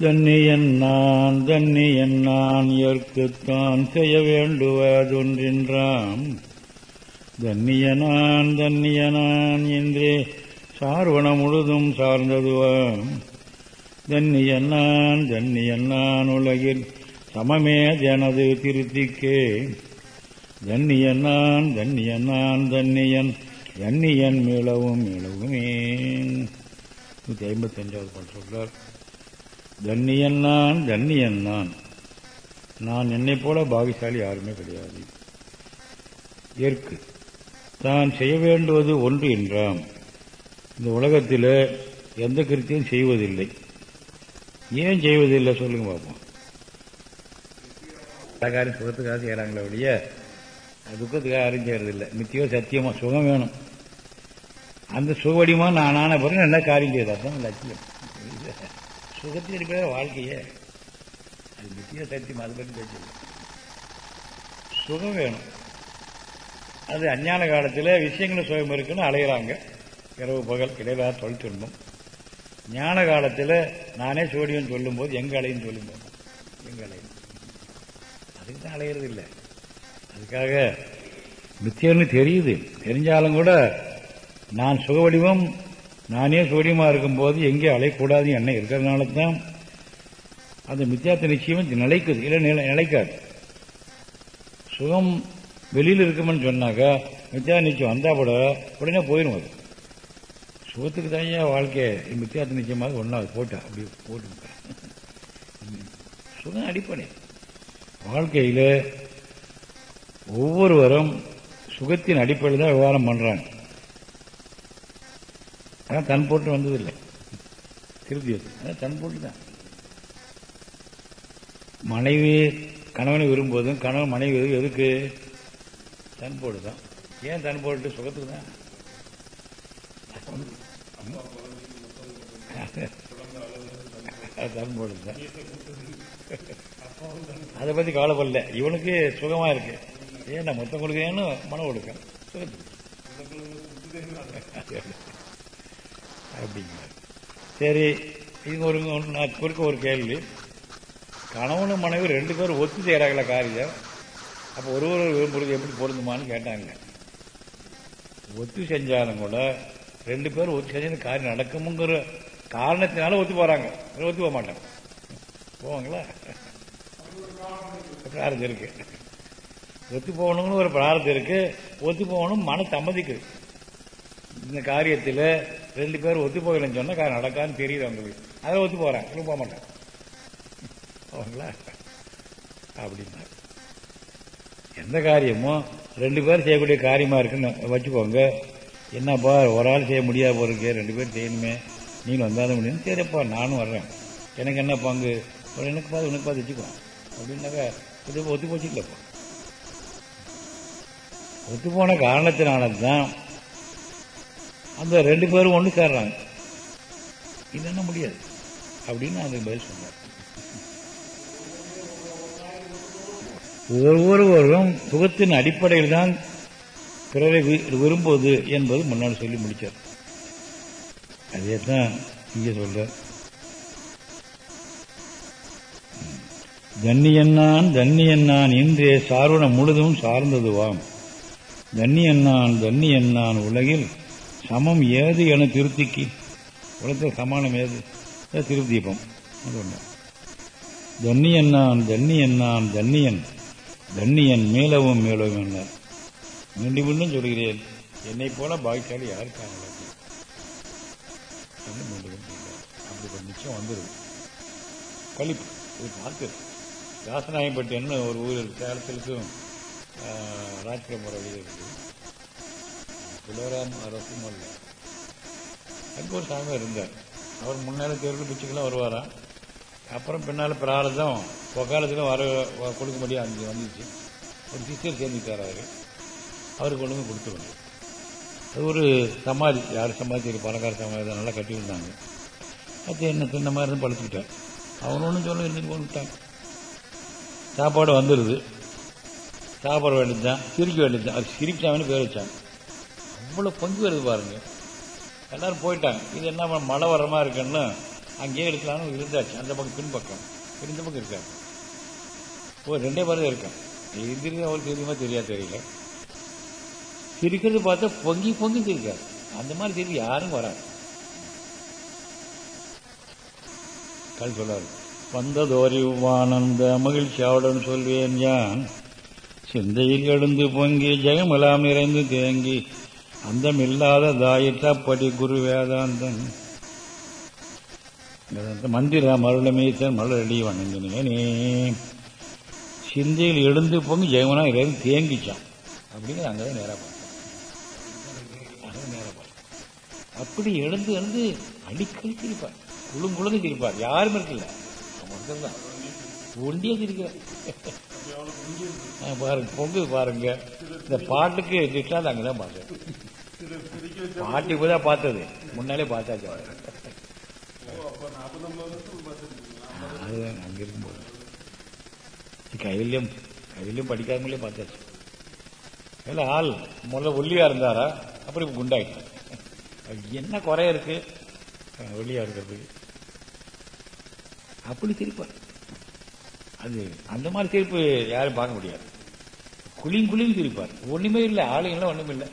தன்னியன் நான் தன்னியன் நான் ஏற்குத்தான் செய்ய வேண்டுவதொன்றின்றாம். தன்னியனான் தன்னியனான் என்றே சார்வன முழுதும் சார்ந்ததுவாம். தன்னியன்னான் தன்னியன்னான் உலகில் சமமே ஜனது திருத்திக்கே தன்னியன்னான் தன்னியன்னான் தன்னியன் தன்னியன் மிளவும் மிளவுமே நூற்றி ஐம்பத்தஞ்சாவது பாட்டு சொல்றார் தன்னியன் நான் தன்னியன் நான் நான் என்னை போல பாகிசாலி யாருமே கிடையாது. ஏற்கு தான் செய்ய வேண்டுவது ஒன்று என்றாம். இந்த உலகத்தில் எந்த கிருத்தியும் செய்வதில்லை. ஏன் செய்வதில்லை சொல்லுங்க பார்ப்போம் காரியம் சுகத்துக்காக செய்கிறாங்களே ஒழிய துக்கத்துக்காக யாரும் செய்யறதில்லை நித்தியோ சத்தியமா சுகம் வேணும். அந்த சுகவடிமா நான் ஆன பிறகு என்ன காரியம் செய்யுது தான் லட்சியம். சுகத்தில் இருக்கிற வாழ்க்கையே. அது நித்திய சத்தியம் அது பற்றி பேசல சுகம் வேணும். அது அஞ்ஞான காலத்தில் விஷயங்களும் சுகம் இருக்குன்னு அலையிறாங்க. இரவு பகல் இடையிலாத தொழில்துன்பம் ஞான காலத்தில் நானே சோடியம் சொல்லும்போது எங்கே அலையும் சொல்லும்போது எங்கள் அலையும் அதுக்கு தான் அலையிறது இல்லை. அதுக்காக நித்தியம்னு தெரியுது. தெரிஞ்சாலும் கூட நான் சுக வடிவம் நானே சூரியமாக இருக்கும்போது எங்கே அலையக்கூடாது என்ன இருக்கிறதுனால தான் அந்த மித்தியார்த்த நிச்சயம் நிலைக்குது. இல்லை நிலை நிலைக்காது. சுகம் வெளியில் இருக்குமென்னு சொன்னாக்கா மித்தியா நிச்சயம் வந்தா கூட உடனே போயிடும் அது. சுகத்துக்கு தான் ஏன் வாழ்க்கை மித்தியார்த்த நிச்சயமாக ஒன்றாவது போட்டா. அப்படி போட்டு சுகம் அடிப்படை. வாழ்க்கையில் ஒவ்வொருவரும் சுகத்தின் அடிப்படையில் தான் விவகாரம் பண்றாங்க. ஆனால் தன் போட்டு வந்ததில்லை. திருப்தி அதான் தன் போட்டு தான். மனைவி கணவனை விரும்புவதும் கணவன் மனைவி எதுக்கு? தன் போட்டு தான். ஏன் தன் போட்டு? சுகத்துக்கு தான். தன் போட்டு தான். அதை பத்தி கவலைப்படல. இவனுக்கு சுகமா இருக்கு. ஏன் நான் மொத்தம் கொடுக்கணும் மனம் கொடுக்க சுகத்துக்கு அப்படிங்கிறார் சரி இது ஒரு நான் குறுக்க ஒரு கேள்வி. கணவனும் மனைவி ரெண்டு பேரும் ஒத்து செய்கிறாங்கள காரியம்? அப்போ ஒரு ஒரு விரும்புறது எப்படி பொருந்துமான்னு கேட்டாங்க. ஒத்து செஞ்சாலும் கூட ரெண்டு பேரும் ஒத்து செஞ்சு காரியம் நடக்குமுங்கிற காரணத்தினால ஒத்து போகிறாங்க ஒத்து போக மாட்டாங்க. போவாங்களா? பிரார்த்தம் இருக்கு. ஒத்து போகணும்னு ஒரு பிரார்த்தம் இருக்கு. ஒத்து போகணும் மன சம்மதிக்குது இந்த காரியத்தில் ரெண்டு பேரும் ஒத்து போகலன்னு சொன்னா நடக்கான்னு தெரியுது அவங்களுக்கு அதில் ஒத்து போறாங்க போக மாட்டாங்க போவாங்களா அப்படின்னா எந்த காரியமும் ரெண்டு பேரும் செய்யக்கூடிய காரியமா இருக்குன்னு வச்சுக்கோங்க. என்னப்பா ஒரு ஆள் செய்ய முடியாது போறதுக்கு ரெண்டு பேரும் செய்யணுமே. நீங்களும் வந்தாலும் முடியும். சரிப்பா நானும் வர்றேன். எனக்கு என்ன பங்கு? ஒரு எனக்கு பார்த்து உனக்கு பார்த்து வச்சுக்கோ. அப்படின்னாக்கா இது ஒத்து போச்சுக்கலப்பா ஒத்து போன காரணத்தினால தான் அந்த ரெண்டு பேரும் ஒன்று சேர்றாங்க. இது என்ன முடியாது. அப்படின்னு அதுக்கு பதில் சொன்னார். ஒவ்வொருவரும் சுகத்தின் அடிப்படையில் தான் பிறரை விரும்புவது என்பது முன்னாடி சொல்லி முடிச்சார். அதே தான் இங்கே சொல்ற தன்னியன்னான் தன்னியன்னான் இன்றே சார்வன முழுதும் சார்ந்ததுவாம். தன்னியன்னான் தன்னியன்னான் உலகில் சமம் ஏது என திருப்திக்கு உலகத்தில் சமானம் ஏது? திருப்தீபம் அது ஒன்று தன்னியன் நான் தன்னியன். தன்னியன் மேலவும் மேலவும் என்ன மீண்டும் மீண்டும் சொல்கிறேன். என்னை போல பாக்கியாளி யாருக்காங்க அப்படி நிச்சயம் வந்துடும் கழிப்பு. இது பார்த்து. ராசநாயம்பட்டின்னு ஒரு ஊர் சேலத்திற்கும் ராஜ்கிரமர் வழி இருக்கு. துளராம் அரசு மல்ல. அங்கே ஒரு சாமி இருந்தார். அவர் முன்னால தேர்வு பிச்சுக்கெல்லாம் வருவாராம். அப்புறம் பின்னால் பிராரதம் பொக்காலத்தில் வர கொடுக்க முடியாது அங்கே வந்துச்சு. ஒரு சிஸ்டர் சேர்ந்துட்டார் அவர். அவருக்கு கொண்டு போய் கொடுத்துருவாங்க அது ஒரு சமாதி யார் சமாதி பணக்கார சமாதி நல்லா கட்டி விட்டாங்க. அது என்ன சின்ன மாதிரி இருந்து படுத்துக்கிட்டார் அவன் ஒன்றும் சொல்ல இருந்து கொண்டுட்டாங்க சாப்பாடு வந்துடுது சாப்பிட வேண்டியது தான் சிரிக்க வேண்டியது தான் அது சிரிச்சாங்கன்னு பேர் வச்சாங்க. அவ்வளோ பொங்கி வருது பாருங்க. எல்லாரும் போயிட்டாங்க. இது என்ன மழை வர மாதிரி இருக்குன்னு அங்கேயே எடுக்கலாம்னு இருந்தாச்சு. அந்த பக்கம் பின்பக்கம். இந்த பக்கம் இருக்காரு ஓ ரெண்டே பேரும் இருக்கான் எதிரி அவருக்கு தெரியுமா தெரியா தெரியல. சிரிக்கிறது பார்த்தா பொங்கி பொங்கி சிரிக்காரு அந்த மாதிரி திருப்பி யாரும் வராது. கல் சொல்லாரு வந்ததோரிவானந்த மகிழ்ச்சியாவுடன் சொல்வேன் யான் சிந்தையில் எழுந்து பொங்கி ஜெகமெல்லாம் நிறைந்து தேங்கி அந்தம் அந்தமில்லாத படி குரு வேதாந்தன். மந்திர மருளமேசன் மலரடி வணங்கினேனே. சிந்தையில் எழுந்து பொங்கு ஜெயமனா இறைந்து தேங்கிச்சான். அப்படின்னு அங்கதான் நேராக பார்த்தேன். அங்கதான் பார்த்தேன். அப்படி எழுந்து எழுந்து அடிக்கடி சிரிப்பார். குழுங்குழுந்து சிரிப்பார். யாரும் இருக்கல அவன் தான். ஒண்டியே சிரிக்கிறார். பாருங்க பொங்கு பாருங்க. இந்த பாட்டுக்கு திட்டாது அங்கதான் பார்த்தேன். பாட்டி இப்பதான் பார்த்தது. முன்னாலே பார்த்தாச்சு அவரை. அங்க இருக்கும்போது. கைவில்யம் கைவில்யம் படிக்காமலே பார்த்தாச்சு. இல்ல ஆள் முதல்ல ஒல்லியா இருந்தாரா? அப்புறம் இப்ப குண்டாயிட்டார். என்ன குறை இருக்கு? ஒல்லியா இருக்கிறதுக்கு அப்படி சிரிப்பார் அது அந்த மாதிரி சிரிப்பு யாரும் பார்க்க முடியாது. குளிங் குளிங் சிரிப்பார். ஒண்ணுமே இல்லை ஆளுங்களாம் ஒண்ணுமே இல்லை.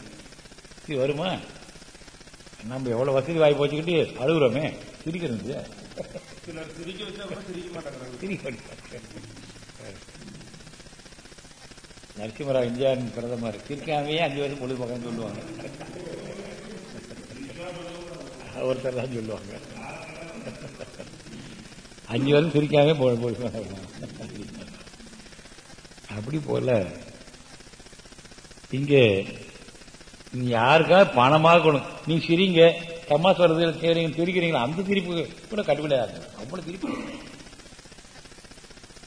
இது வருமா? நம்ம எவ்வளவு வசதி வாய்ப்பு வச்சுக்கிட்டு அழுகுறோமே. சிரிக்கிறது நரசிம்மராவ் இந்தியாவின் பிரதமர். சிரிக்காமையே அஞ்சு வருஷம் பொழுதுபோக்கன்னு சொல்லுவாங்க. ஒருத்தர் தான் சொல்லுவாங்க. அஞ்சு வருஷம் சிரிக்காமே பொழுது அப்படி போல இங்கே நீ யாருக்காவது பணமாக கொடு. நீ சிரிங்க. தம்மா வருது சரிங்க சிரிக்கிறீங்களா? அந்த சிரிப்பு கூட கட்டுப்படையாது அவ்வளவு சிரிப்பு.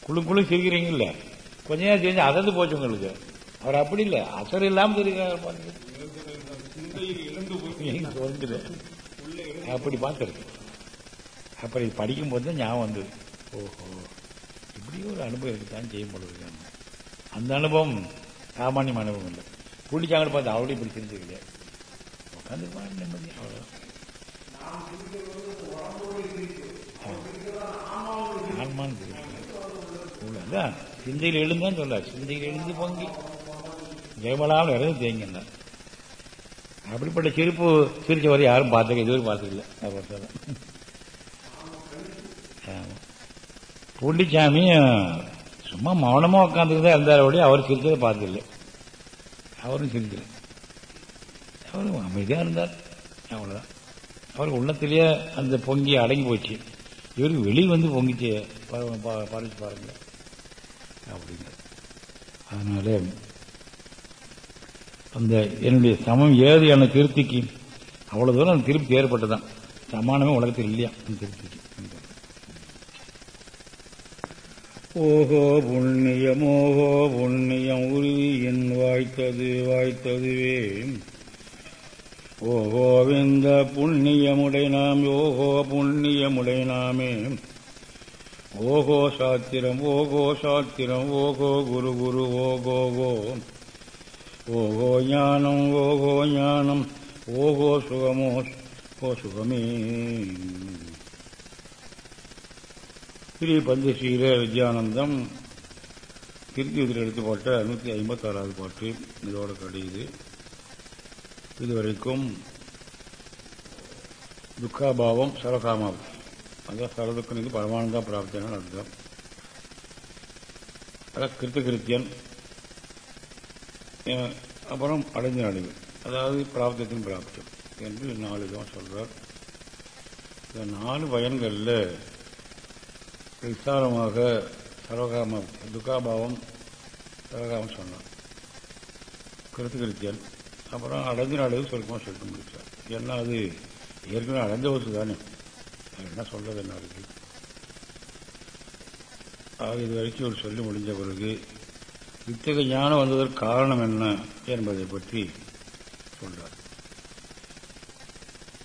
குழு குழு சிரிக்கிறீங்கல்ல. கொஞ்ச நேரம் செஞ்சு அதந்து போச்சு உங்களுக்கு. அவர் அப்படி இல்லை. அசர் இல்லாம தெரியுது பாருங்க. அப்படி பார்த்துருக்கு. அப்படி படிக்கும்போது தான் ஞாபகம் வந்தது. ஓஹோ. இப்படி ஒரு அனுபவம் இருக்குதான் செய்யும் அந்த அனுபவம் சாமானியம் அனுபவம் இல்லை. பிடிச்சாங்கன்னு பார்த்து அவளும் இப்படி தெரிஞ்சுக்கல உட்காந்து நிம்மதி அவ்வளோ ஆன்மான்னு தெரியும் சிந்தையில் எழுந்தான்னு சொல்ல சிந்தையில் எழுந்து பொங்கி. ஜெயமலாமல் இறந்து தேங்கினார். அப்படிப்பட்ட சிரிப்பு சிரிச்ச வரை யாரும் பார்த்துக்க இதுவரை பார்த்ததில்லை நான் பார்த்ததான். ஆமா. சும்மா மௌனமா உட்காந்துட்டு இருந்தாலும் இருந்தார் அவர் சிரிச்சதை பார்த்ததில்லை அவரும் சிரிக்கல அவரும் அமைதியா இருந்தார். அவ்வளவுதான். அவருக்கு உள்ளத்திலேயே அந்த பொங்கி அடங்கி போச்சு. இவருக்கு வெளியே வந்து பொங்கிச்சு. பா- பா- பாருங்க பாருங்க. அப்படிங்க அதனால அந்த என்னுடைய சமம் ஏது என திருப்திக்கு அவ்வளவு தூரம் அந்த திருப்தி ஏற்பட்டதான் சமானமே உலகத்தில் இல்லையா? அந்த திருப்திக்கு. ஓஹோ புண்ணியம் ஓஹோ புண்ணியம் உறுதியின் வாய்த்தது வாய்த்ததுவே. ஓஹோவிந்த புண்ணியமுடை நாம் ஓஹோ புண்ணியமுடை நாமே. ஓகோ சாத்திரம் ஓகோ சாத்திரம் ஓகோ குரு குரு ஓகோ கோ. ஓகோ ஞானம் ஓகோ ஞானம் ஓகோ சுகமோ ஓ சுகமே. ஸ்ரீ பஞ்சசீல வித்யானந்தம். திருச்சி எடுத்து போட்ட நூற்றி ஐம்பத்தாறாவது பாட்டு. இதோட கடையுது இதுவரைக்கும் துக்காபாவம் சரகாமாவம் அதான் சரதுக்கனுக்கு பரமானந்தா பிராப்தியான அர்த்தம். அதான் கிருத்த கிருத்தியன் அப்புறம் அடைஞ்ச அடைவு. அதாவது பிராப்தத்தின் பிராப்தம். என்று நாலு தான் சொல்றார். இந்த நாலு பயன்களில் விசாரமாக சர்வகாம துக்காபாவம் சர்வகாமம் சொன்னார் கிருத்தகிருத்தியன் அப்புறம் அடைஞ்ச அளவு சுருக்கமாக சொல்லிட்டு முடிச்சார். ஏன்னா அது? ஏற்கனவே அடைஞ்ச வசதி தானே. என்ன சொல்றது என்ன இருக்கு ஆக இது வரைக்கும் ஒரு சொல்லி முடிஞ்ச பிறகு இத்தகைய ஞானம் வந்ததற்கு காரணம் என்ன என்பதை பற்றி சொல்றார்.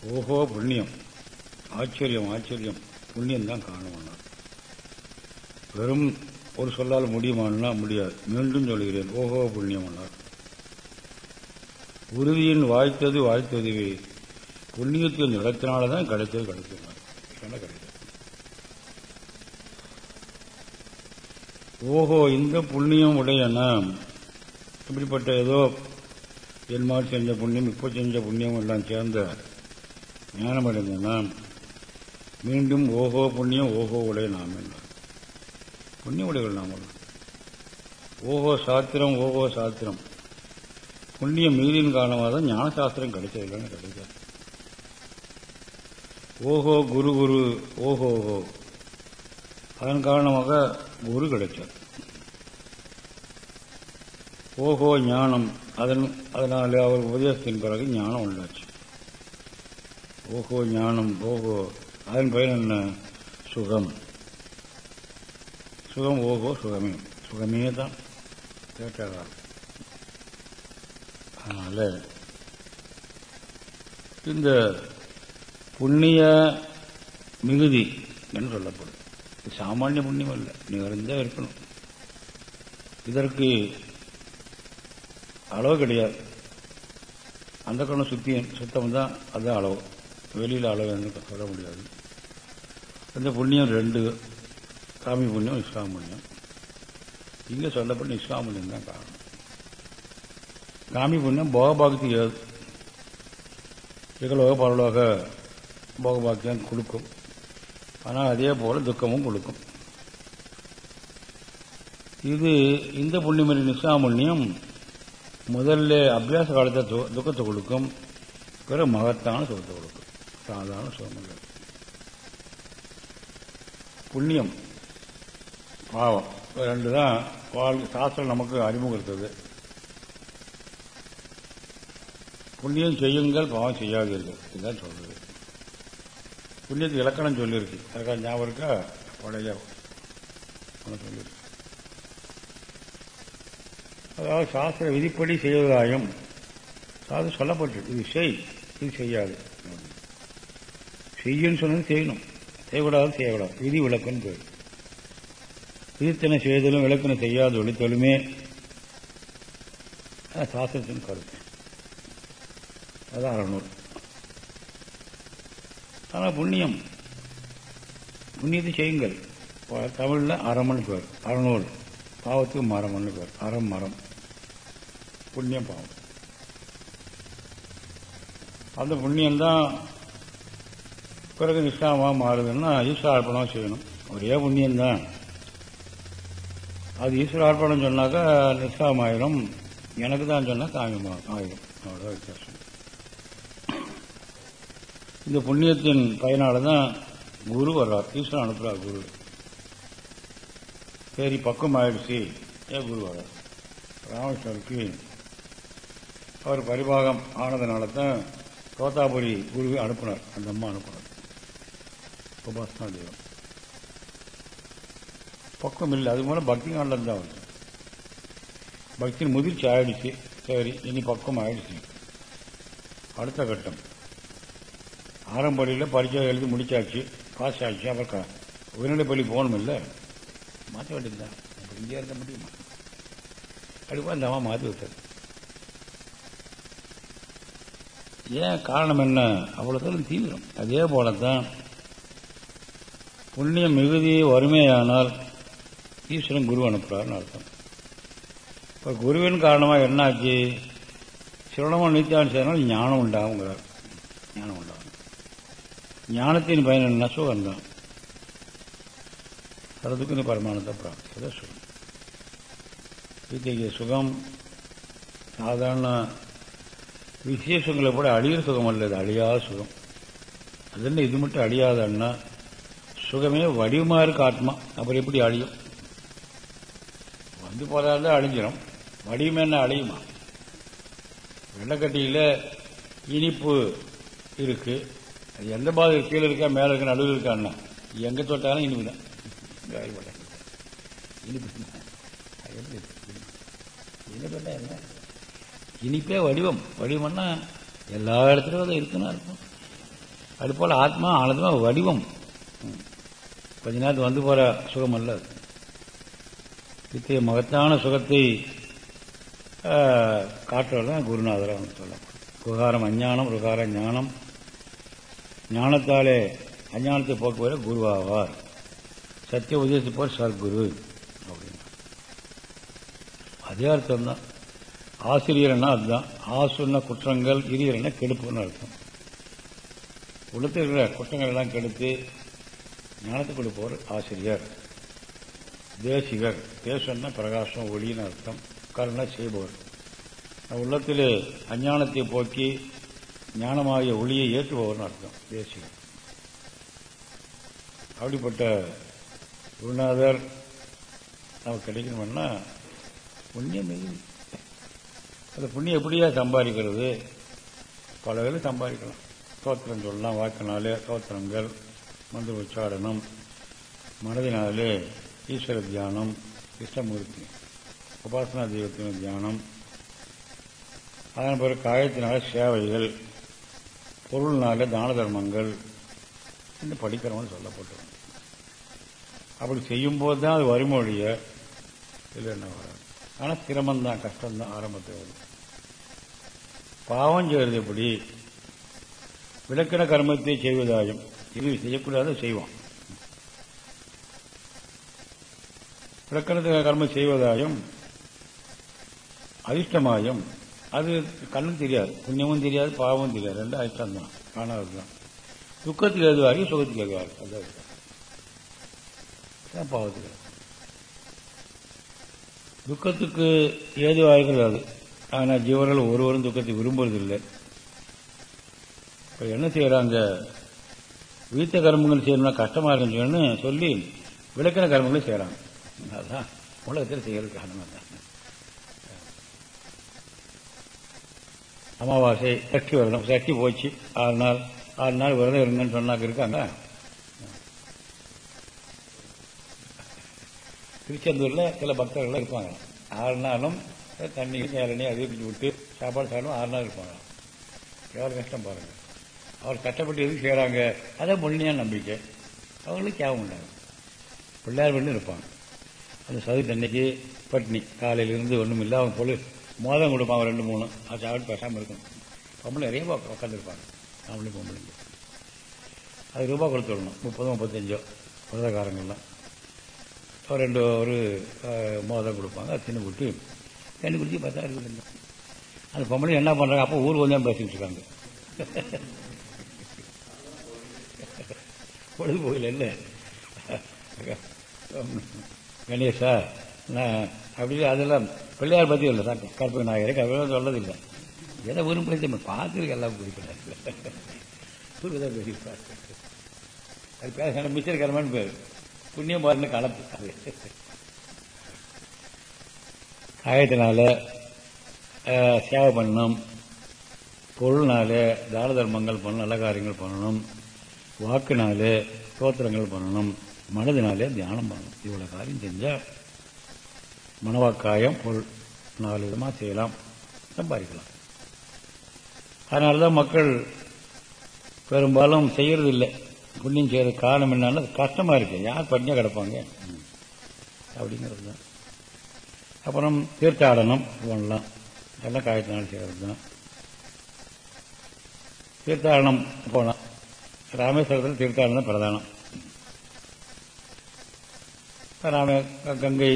ஓஹோ புண்ணியம். ஆச்சரியம் ஆச்சரியம். புண்ணியம் தான் காரணம் வெறும் ஒரு சொல்லால் முடியுமானா முடியாது. மீண்டும் சொல்கிறேன். ஓஹோ புண்ணியமானார் உறுதியின் வாய்த்தது வாய்த்ததுவே. புண்ணியத்தின் இடத்தினால கிடைத்தது கிடைச்சிருந்தார் என்ன ஓஹோ இந்த புண்ணியம் உடைய நாம். இப்படிப்பட்ட ஏதோ என் செஞ்ச புண்ணியம் இப்போ செஞ்ச புண்ணியம் எல்லாம் சேர்ந்த ஞானமடைந்த நாம். மீண்டும் ஓஹோ புண்ணியம் ஓஹோ உடைய நாம் என்றார் புண்ணிய உடைகள் நாம் ஓஹோ சாத்திரம் ஓஹோ சாத்திரம். புண்ணியம் மீதியின் காரணமாக தான் ஞான சாஸ்திரம் கிடைச்சதில்லைன்னு கிடைக்காது ஓஹோ குரு குரு ஓஹோ அதன் காரணமாக குரு கிடைச்சார் ஓஹோ ஞானம். அதன் அதனால அவர் உபதேசத்தின் பிறகு ஞானம் உண்டாச்சு. ஓஹோ ஞானம் ஓஹோ. அதன் பயன் என்ன? சுகம். சுகம் ஓகோ சுகமே சுகமே தான் கேட்டாரா அதனால இந்த புண்ணிய மிகுதி என்று சொல்லப்படும். இது சாமானிய புண்ணியம் அல்ல நிகழ்ந்தே இருக்கணும். இதற்கு அளவு கிடையாது. அந்த கணம் சுத்தி சுத்தம் தான் அது அளவு. வெளியில் அளவு என்று சொல்ல முடியாது. அந்த புண்ணியம் ரெண்டு காமி புண்ணியம் இஸ்லாம் புண்ணியம் இங்கே சொல்லப்பட்ட இஸ்லாம் புண்ணியம் தான் காரணம். காமி புண்ணியம் போகபாகத்துக்கு ஏது இகலோக பரலோக போகபாக்கியம் கொடுக்கும். ஆனால் அதே போல துக்கமும் கொடுக்கும். இது இந்த புண்ணியம் இஸ்லாம் புண்ணியம் முதல்ல அபியாச காலத்தை துக்கத்தை கொடுக்கும். பிற மகத்தான சுகத்தை கொடுக்கும். சாதாரண சுகம் புண்ணியம் பாவம். ரெண்டு தான் வாழ்க்கை சாஸ்திரம் நமக்கு அறிமுகத்தது. புண்ணியம் செய்யுங்கள் பாவம் செய்யாதீர்கள். இதுதான் சொல்றது. புண்ணியத்துக்கு இலக்கணம் சொல்லியிருக்கு. அதுக்காக ஞாபகம் இருக்கா? பழைய சொல்லியிருக்கு. அதாவது சாஸ்திர விதிப்படி செய்வதாயும் அது சொல்லப்பட்டு இது செய் இது செய்யாது. செய்யுன்னு சொன்னது செய்யணும். செய்யக்கூடாது செய்யக்கூடாது. விதி விளக்குன்னு பேர். திருத்தனை செய்தலும் விளக்கணம் செய்யாது ஒழித்தலுமே சாஸ்திரத்தின் கருத்து. அதான் அறநூறு ஆனால் புண்ணியம். புண்ணியத்தை செய்யுங்கள். தமிழில் அறமன் பேர். அறநூறு பாவத்துக்கு மரம்னு பேர். அறம் மரம். புண்ணியம் பாவம். அந்த புண்ணியம்தான் பிறகு நிஷ்டாமா மாறுதுன்னா ஈஸ்வரார்ப்பணம் செய்யணும். ஒரே புண்ணியம்தான். அது ஈஸ்வரார்ப்பணம் சொன்னாக்கா நிஷ்டாமாயிரும் எனக்கு தான் சொன்னா காமியமா ஆயிரும். அவ்வளோ வித்தியாசம். இந்த புண்ணியத்தின் பயனால தான் குரு வர்றார். ஈஸ்வரன் அனுப்புறார் குரு. சரி பக்கம் ஆயிடுச்சு. ஏன் குரு வர்றார்? ராமேஸ்வருக்கு அவர் பரிபாகம் ஆனதுனால தான் தோத்தாபுரி குருவை அனுப்புனார். அந்த அம்மா அனுப்புனார். உபாசனா தெய்வம். பக்கம் இல்லை அது மூலம் பக்தி காண்டம் தான் வருது. பக்தியின் முதிர்ச்சி ஆயிடுச்சு. சரி இனி பக்கம் ஆயிடுச்சு. அடுத்த கட்டம். ஆரம்படியில் பரீட்சை எழுதி முடிச்சாச்சு பாஸ் ஆச்சு. அப்புறம் க- உயர்நிலை பள்ளி போகணும் இல்லை மாற்ற வேண்டியதுதான். அப்ப இங்கே இருக்க முடியுமா? அதுக்கு அந்த அம்மா மாற்றி விட்டது. ஏன் காரணம் என்ன? அவ்வளோ தூரம் தீவிரம். அதே போல தான் புண்ணியம் மிகுதி வறுமையானால் ஈஸ்வரன் குரு அனுப்புகிறார்னு அர்த்தம். இப்போ குருவின் காரணமாக என்னாச்சு? சிரவணமாக நித்தியான் செய்யறதுனால ஞானம் உண்டாகுங்கிறார் ஞானம் உண்டாகும். ஞானத்தின் பயன் என்ன? சுகம் தான் சரதுக்கு இந்த பரமானந்த பிராப்தி சுகம். இத்தகைய சுகம் சாதாரண விசேஷங்களை கூட அழியிற சுகம் அல்ல இது. அழியாத சுகம். அது என்ன? இது மட்டும் அழியாதன்னா சுகமே வடிவமாக இருக்கு ஆத்மா. அப்புறம் எப்படி அழியும்? வந்து போதாத அழிஞ்சிடும் வடிவம் என்ன அழியுமா? வெள்ளக்கட்டியில் இனிப்பு இருக்கு. அது எந்த பாதை கீழே இருக்கா மேல இருக்கா நடுவில் இருக்கான்னா எங்க தொட்டாலும் இனிப்பு தான். இனிப்பு இனிப்பு என்ன? இனிப்பே வடிவம். வடிவம்னா எல்லா இடத்துலையும் அது இருக்குன்னா இருக்கும் அது போல ஆத்மா ஆனதுமா வடிவம். ம். கொஞ்ச நேரத்துக்கு வந்து போற சுகம் அல்ல அது. இத்தகைய மகத்தான சுகத்தை காட்டுறது தான் குருநாதர் அவங்க சொல்லலாம் குகாரம் அஞ்ஞானம் ருகார ஞானம். ஞானத்தாலே அஞ்ஞானத்தை போக்குவர குருவாவார். சத்திய உதேசிப்போர் சர்க்குரு அப்படின்னா. அதே அர்த்தம் தான் ஆசிரியர்னா அதுதான். ஆசுன்ன குற்றங்கள் இரியர்னா கெடுப்புன்னு அர்த்தம். உள்ளத்தில் இருக்கிற குற்றங்கள் எல்லாம் கெடுத்து ஞானத்துக்கு கொடுப்பவர் ஆசிரியர். தேசிகர் தேசன்னா பிரகாசம் ஒளின்னு அர்த்தம். கருணை செய்பவர். உள்ளத்தில் அஞ்ஞானத்தை போக்கி ஞானமாகிய ஒளியை ஏற்றுபவர்னு அர்த்தம் தேசிகர். அப்படிப்பட்ட குருநாதர் நமக்கு கிடைக்கணும்னா புண்ணியம். அந்த புண்ணியம் எப்படியா சம்பாதிக்கிறது? பல வேலை சம்பாதிக்கலாம். ஸ்தோத்திரம் சொல்லலாம் வாக்கினாலே ஸ்தோத்திரங்கள் மந்திர உச்சாரணம் மனதினாலே ஈஸ்வர தியானம் கிருஷ்ணமூர்த்தி உபாசனா தெய்வத்தின் தியானம் அதன் பிறகு காயத்தினால சேவைகள் பொருள்னால தான தர்மங்கள் என்று படிக்கிறவங்க சொல்லப்பட்டிருக்கும் அப்படி செய்யும்போது தான் அது வருமொழிய இல்லை என்ன வராது ஆனால் சிரமந்தான் கஷ்டம்தான் ஆரம்பத்தில் வரும். பாவம் செய்வது எப்படி? விளக்கின கர்மத்தை செய்வதாயும் இது செய்யக்கூடாத செய்வான். விளக்கண கர்மம் செய்வதாயும் அதிர்ஷ்டமாயும் அது கண்ணும் தெரியாது புண்ணியமும் தெரியாது பாவமும் தெரியாது ரெண்டு அதிர்ஷ்டம் தான் காணாததுதான் துக்கத்துக்கு எதுவாகி சுகத்துக்கு எதுவாகி அதான் பாவத்துக்கு. துக்கத்துக்கு ஏதுவாகிறது அது. ஆனால் ஜீவர்கள் ஒருவரும் துக்கத்தை விரும்புவதில்லை. இப்போ என்ன செய்யறாங்க வீத்த கர்மங்கள் செய்யணும்னா கஷ்டமா இருக்குன்னு சொல்லி விளக்கின கர்மங்களை செய்யறாங்க. அதுதான் உலகத்தில் செய்யறதுக்கு காரணம் தான் அமாவாசை சட்டி விரதம் சட்டி போச்சு. ஆறு நாள் ஆறு நாள் விரதம் இருங்கன்னு சொன்னாக்க இருக்காங்க? திருச்செந்தூர்ல சில பக்தர்கள்லாம் இருப்பாங்க. ஆறு நாளும் தண்ணி நேரணி அது இப்படி விட்டு சாப்பாடு சாப்பிடும் ஆறு நாள் இருப்பாங்க. எவ்வளோ கஷ்டம் பாருங்க. அவர் கஷ்டப்பட்டு எதுவும் செய்யறாங்க அதான் முழுமையான நம்பிக்கை. அவங்களுக்கு கேவம் உண்டாங்க பிள்ளையார் பண்ணி இருப்பாங்க. அந்த சதுர்த்தி அன்னைக்கு பட்னி காலையிலிருந்து ஒன்றும் இல்லை. அவன் பொழு மோதம் கொடுப்பான் ரெண்டு மூணு. அது சாப்பிட்டு பேசாமல் இருக்கும் பொம்பளை நிறைய உட்காந்துருப்பாங்க அவங்களே பொம்பளைங்க. அது ரூபா கொடுத்து விடணும். முப்பதோ முப்பத்தஞ்சோ. விரதக்காரங்கள்லாம். ரெண்டு ஒரு மோதம் கொடுப்பாங்க. அது கொடுத்து தண்ணி குடிச்சு பார்த்தா இருக்கு அந்த பொம்பளை என்ன பண்ணுறாங்க அப்போ ஊர் வந்து பேசிட்டு இருக்காங்க? பொழுது போகல இல்லை கணேஷா? நான் அப்படி அதெல்லாம் பிள்ளையார் பற்றி இல்லை தான் கற்பக நாயகருக்கு அப்படிலாம் சொல்லதில்லை எதை விரும்பி நம்ம பார்த்துருக்கு எல்லாம் குறிப்பிட புரியுதான் பேசியிருப்பார் அது பேச மிச்சர் கர்மன்னு பேர். புண்ணியம் பாருன்னு கலப்பு. அது. காயத்தினால சேவை பண்ணணும். பொருள்னால தான தர்மங்கள் பண்ணணும் நல்ல காரியங்கள் பண்ணணும். வாக்குனால தோத்திரங்கள் பண்ணணும். மனதினாலே தியானம் பண்ணணும். இவ்வளவு காரியம் செஞ்சா மனவாக்காயம் பொருள் நாலு விதமா செய்யலாம். சம்பாதிக்கலாம். அதனாலதான் மக்கள் பெரும்பாலும் செய்யறது இல்லை புண்ணியம் செய்யறது காரணம் என்னன்னா கஷ்டமா இருக்கு. யார் பண்ணியா கிடப்பாங்க? அப்படிங்கிறது தான் அப்புறம் தீர்த்தாடனம் பண்ணலாம் எல்லாம் காயத்தினால் செய்யறது தான் தீர்த்தாடனம் போகலாம் ராமேஸ்வரத்தில் தீர்த்தாடனம் பிரதானம். ராம கங்கை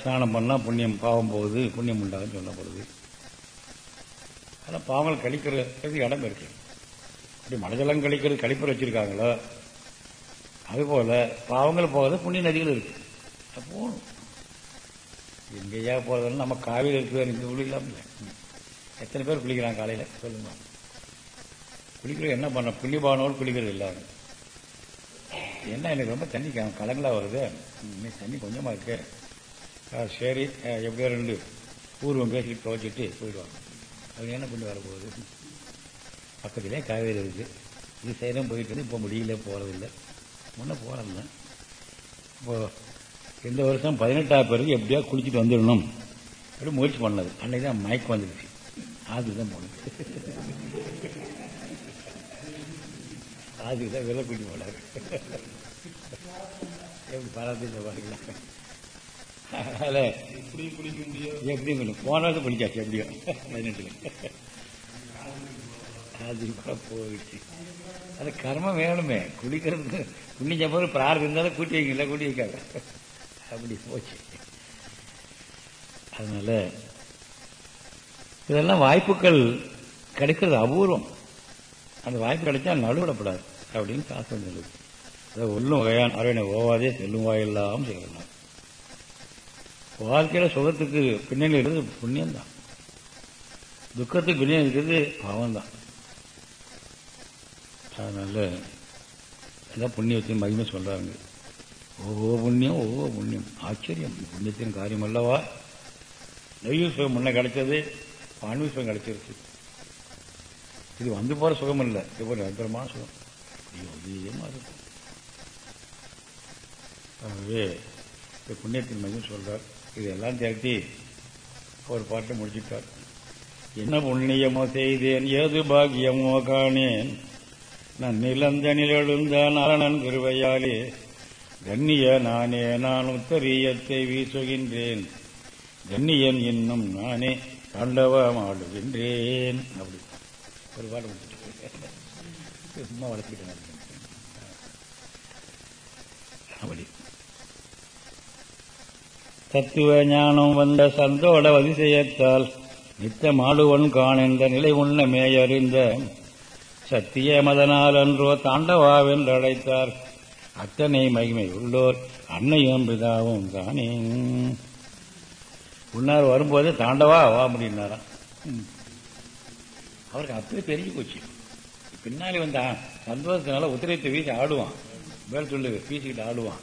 ஸ்நானம் பண்ணால் புண்ணியம் பாவம் போகுது புண்ணியம் உண்டாகுன்னு சொல்லப்படுது. ஆனால் பாவங்கள் கழிக்கிறது இடம் இருக்கு. இப்படி மனஜலம் கழிக்கிறது கழிப்பறை வச்சிருக்காங்களோ? அதுபோல பாவங்கள் போகாத புண்ணிய நதிகள் இருக்கு. போகணும். எங்கேயா போகிறதுனா நம்ம காவியில் இருக்கு இங்கே ஊழல் எத்தனை பேர் குளிக்கிறாங்க காலையில்? சொல்லுங்க. குளிக்கிறோம் என்ன பண்ண புண்ணியபானோடு குளிக்கிறது இல்லாமல் என்ன எனக்கு ரொம்ப தண்ணி கலங்களா வருது. தண்ணி கொஞ்சமா இருக்கு. சரி. எப்படியோ ரெண்டு ஊர்வம் பேசிட்டு துவைச்சிட்டு போயிடுவாங்க. அது என்ன பண்ணி வரப்போகுது பக்கத்திலே காவேரி இருக்கு. இது சைடும் போயிட்டு இப்போ முடியல போறதில்லை. முன்ன போறதில்ல. இப்போ இந்த வருஷம் பதினெட்டாவது பேருக்கு எப்படியா குளிச்சுட்டு வந்துடணும். அப்படி முயற்சி பண்ணது. அன்னைக்கு தான் மயக்கம் வந்துடுச்சு. ஆதுக்கு தான் போனது. ஆதுக்கு தான் விலை குட்டி போனாரு. எப்படி பாராட்டு பாருங்களா அதில் குளிச்சாச்சு எப்படியும் பதினெட்டுல. அது போயிடுச்சு. அது கர்மம் வேணுமே. குளிக்கிறதுக்கு புண்ணிய போது பிரார்த்தம் இருந்தாலும் கூட்டி வைக்கல கூட்டி வைக்காத. அப்படி போச்சு. அதனால இதெல்லாம் வாய்ப்புகள் கிடைக்கிறது அபூர்வம். அந்த வாய்ப்பு கிடைச்சா நழுவிடப்படாது அப்படின்னு சொல்லுது. அதை உள்ளும் வகையான் அரவணை ஓவாதே செல்லும் வாயில்லாமல் செய்கிறான் வாழ்க்கையில சுகத்துக்கு பின்னணி இருக்கிறது புண்ணியம்தான். துக்கத்துக்கு பின்னணி இருக்கிறது பாவம்தான். அதனால எல்லாம் புண்ணியத்தின் மகிமை சொல்றாங்க. ஒவ்வொரு புண்ணியம் ஒவ்வொரு புண்ணியம். ஆச்சரியம். புண்ணியத்தின் காரியம் அல்லவா? நெய்யூ சுகம் முன்ன கிடைச்சது ஆன்மீக சுகம் கிடைச்சிருச்சு. இது வந்து போற சுகம் இல்லை இது ஒரு நிரந்தரமான சுகம். அதிகமாக இருக்கும் ஆகவே இந்த புண்ணியத்தின் மையம் சொல்றார். இதெல்லாம் திரட்டி ஒரு பாட்டை முடிச்சுட்டார். என்ன புண்ணியமோ செய்தேன் ஏது பாக்கியமோ காணேன். நான் நிலந்த நிலழுந்த நரணன் கிருவையாலே கண்ணிய நானே நான் உத்தரியத்தை வீசுகின்றேன். கண்ணியன் இன்னும் நானே தாண்டவமாடுகின்றேன் அப்படி. ஒரு பாட்டு முடிச்சுட்டு சும்மா வளர்த்துக்கிட்டேன் அப்படி. தத்துவ ஞானம் வந்த சந்தோட அதிசயத்தால் நித்தமாடுவன் காணென்ற நிலை உண்ண மேயறிந்த சத்திய மதனால் அன்றோ தாண்டவாவென்று அழைத்தார் அத்தனை மகிமை உள்ளோர் அன்னையும் பிதாவும் தானே. உன்னார் வரும்போது தாண்டவா வா அப்படின்னாராம். ம். அவருக்கு அப்படியே பெருகி போச்சு. பின்னாடி வந்த சந்தோஷத்தினால உத்திரத்தை வீசி ஆடுவான். மேல் சொல்லு வீசிக்கிட்டு ஆடுவான்.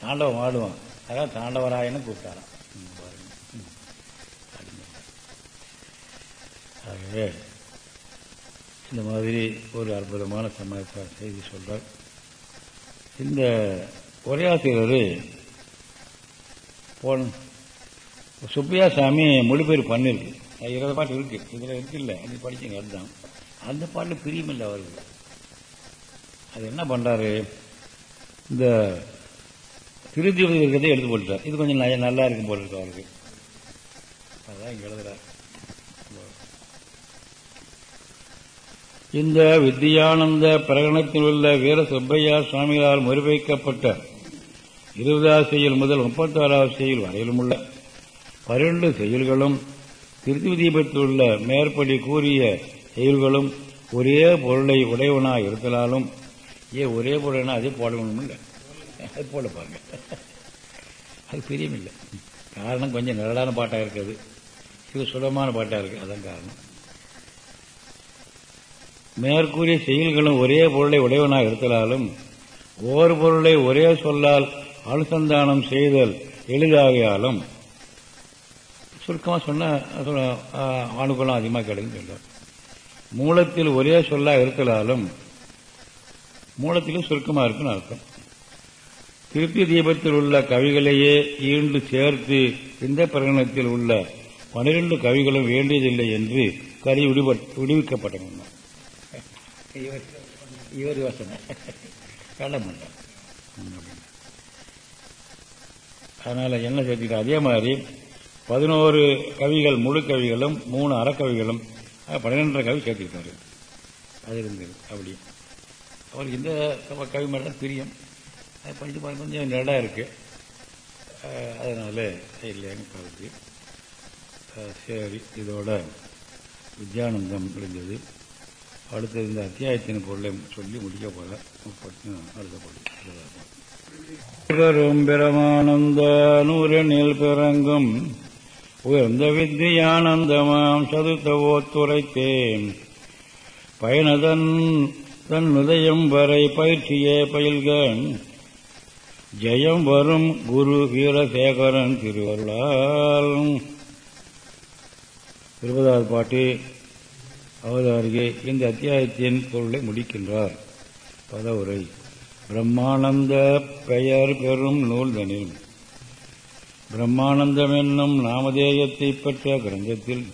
தாண்டவம் ஆடுவான். அதான் தாண்டவராயன்னு கூப்பிட்டாராம். பாருங்க. ஆகவே இந்த மாதிரி ஒரு அற்புதமான சமயத்தை செய்தி சொல்றார். இந்த உரையாசிரியர் போன சுப்பையா சாமி மொழிபெயர்ப்பு பண்ணிருக்கு. இருபது பாட்டு இருக்கு. இதுல இருக்கு இல்ல. அது படிச்சுங்க அதுதான். அந்த பாட்டுல பிரியமில்லை அவருக்கு. அது என்ன பண்றாரு? இந்த திருத்தீபதி இருக்கிறதே எடுத்து போட்டுட்டார். இது கொஞ்சம் ந- நல்லா இருக்கும் போல இருக்கு அவருக்கு. அதான் இங்க எழுதுறார். இந்த வித்யானந்த பிரகடனத்தில் உள்ள வீர சுப்பையா சுவாமிகளால் மறுவைக்கப்பட்ட இருபதாவது செயல் முதல் முப்பத்தாறாவது செயல் வரையிலும் உள்ள பன்னிரண்டு செயல்களும் திருத்தி தீபத்தில் உள்ள மேற்படி கூறிய செயல்களும் ஒரே பொருளை உடையவனாக இருக்கலாலும் ஏன் ஒரே பொருளைனா அதே போடணும் இல்லை அது போல பாருங்க. அது பிரியமில்லை. காரணம் கொஞ்சம் நிரலான பாட்டாக இருக்குது இது சுலபமான பாட்டாக இருக்கு. அதான் காரணம். மேற்கூறிய செயல்களும் ஒரே பொருளை உடையவனாக இருத்தலாலும் ஓர் பொருளை ஒரே சொல்லால் அனுசந்தானம் செய்தல் எளிதாகையாலும் சுருக்கமா சொன்ன அனுகூலம் அதிகமாக கிடைக்கும் சொல்றார். மூலத்தில் ஒரே சொல்லா இருக்கலாலும் மூலத்திலும் சுருக்கமா இருக்குன்னு அர்த்தம். திருப்தி தீபத்தில் உள்ள கவிகளையே ஈண்டு சேர்த்து இந்த பிரகடனத்தில் உள்ள பனிரெண்டு கவிகளும் வேண்டியதில்லை என்று கறி விடுவிக்கப்பட்டன இவர் யோசனை. அதனால என்ன சேர்த்துக்கிட்ட அதே மாதிரி பதினோரு கவிகள் முழு கவிகளும் மூணு அறக்கவிகளும் பன்னிரெண்டரை கவி சேர்த்துக்கிட்டாரு அது இருந்தது. அப்படி. அவருக்கு இந்த கவி மேலே தான் பிரியம். அது படித்து கொஞ்சம் இடம் இருக்கு. அஹ் அதனால இல்லைன்னு கருத்து சரி இதோட வித்யானந்தம் முடிஞ்சது அடுத்தது இந்த அத்தியாயத்தின் பொருளை சொல்லி முடிக்க போல. அடுத்த பெரும் பிரமானந்த நூறெண்ணில் பிறங்கும் உயர்ந்த வித்யானந்தமாம் சதுத்தவோ துரைத்தேன் பயனதன் தன் உதயம் வரை பயிற்சியே பயில்கன். ஜெயம் வரும் குரு வீரசேகரன் திருவருளால். இருபதாவது பாட்டு அவதாரிகை இந்த அத்தியாயத்தின் பொருளை முடிக்கின்றார். பதவுரை. பிரம்மானந்த பெயர் பெறும் நூல்தனில். பிரம்மானந்தம் என்னும் நாமதேயத்தை பெற்ற கிரந்தத்தில்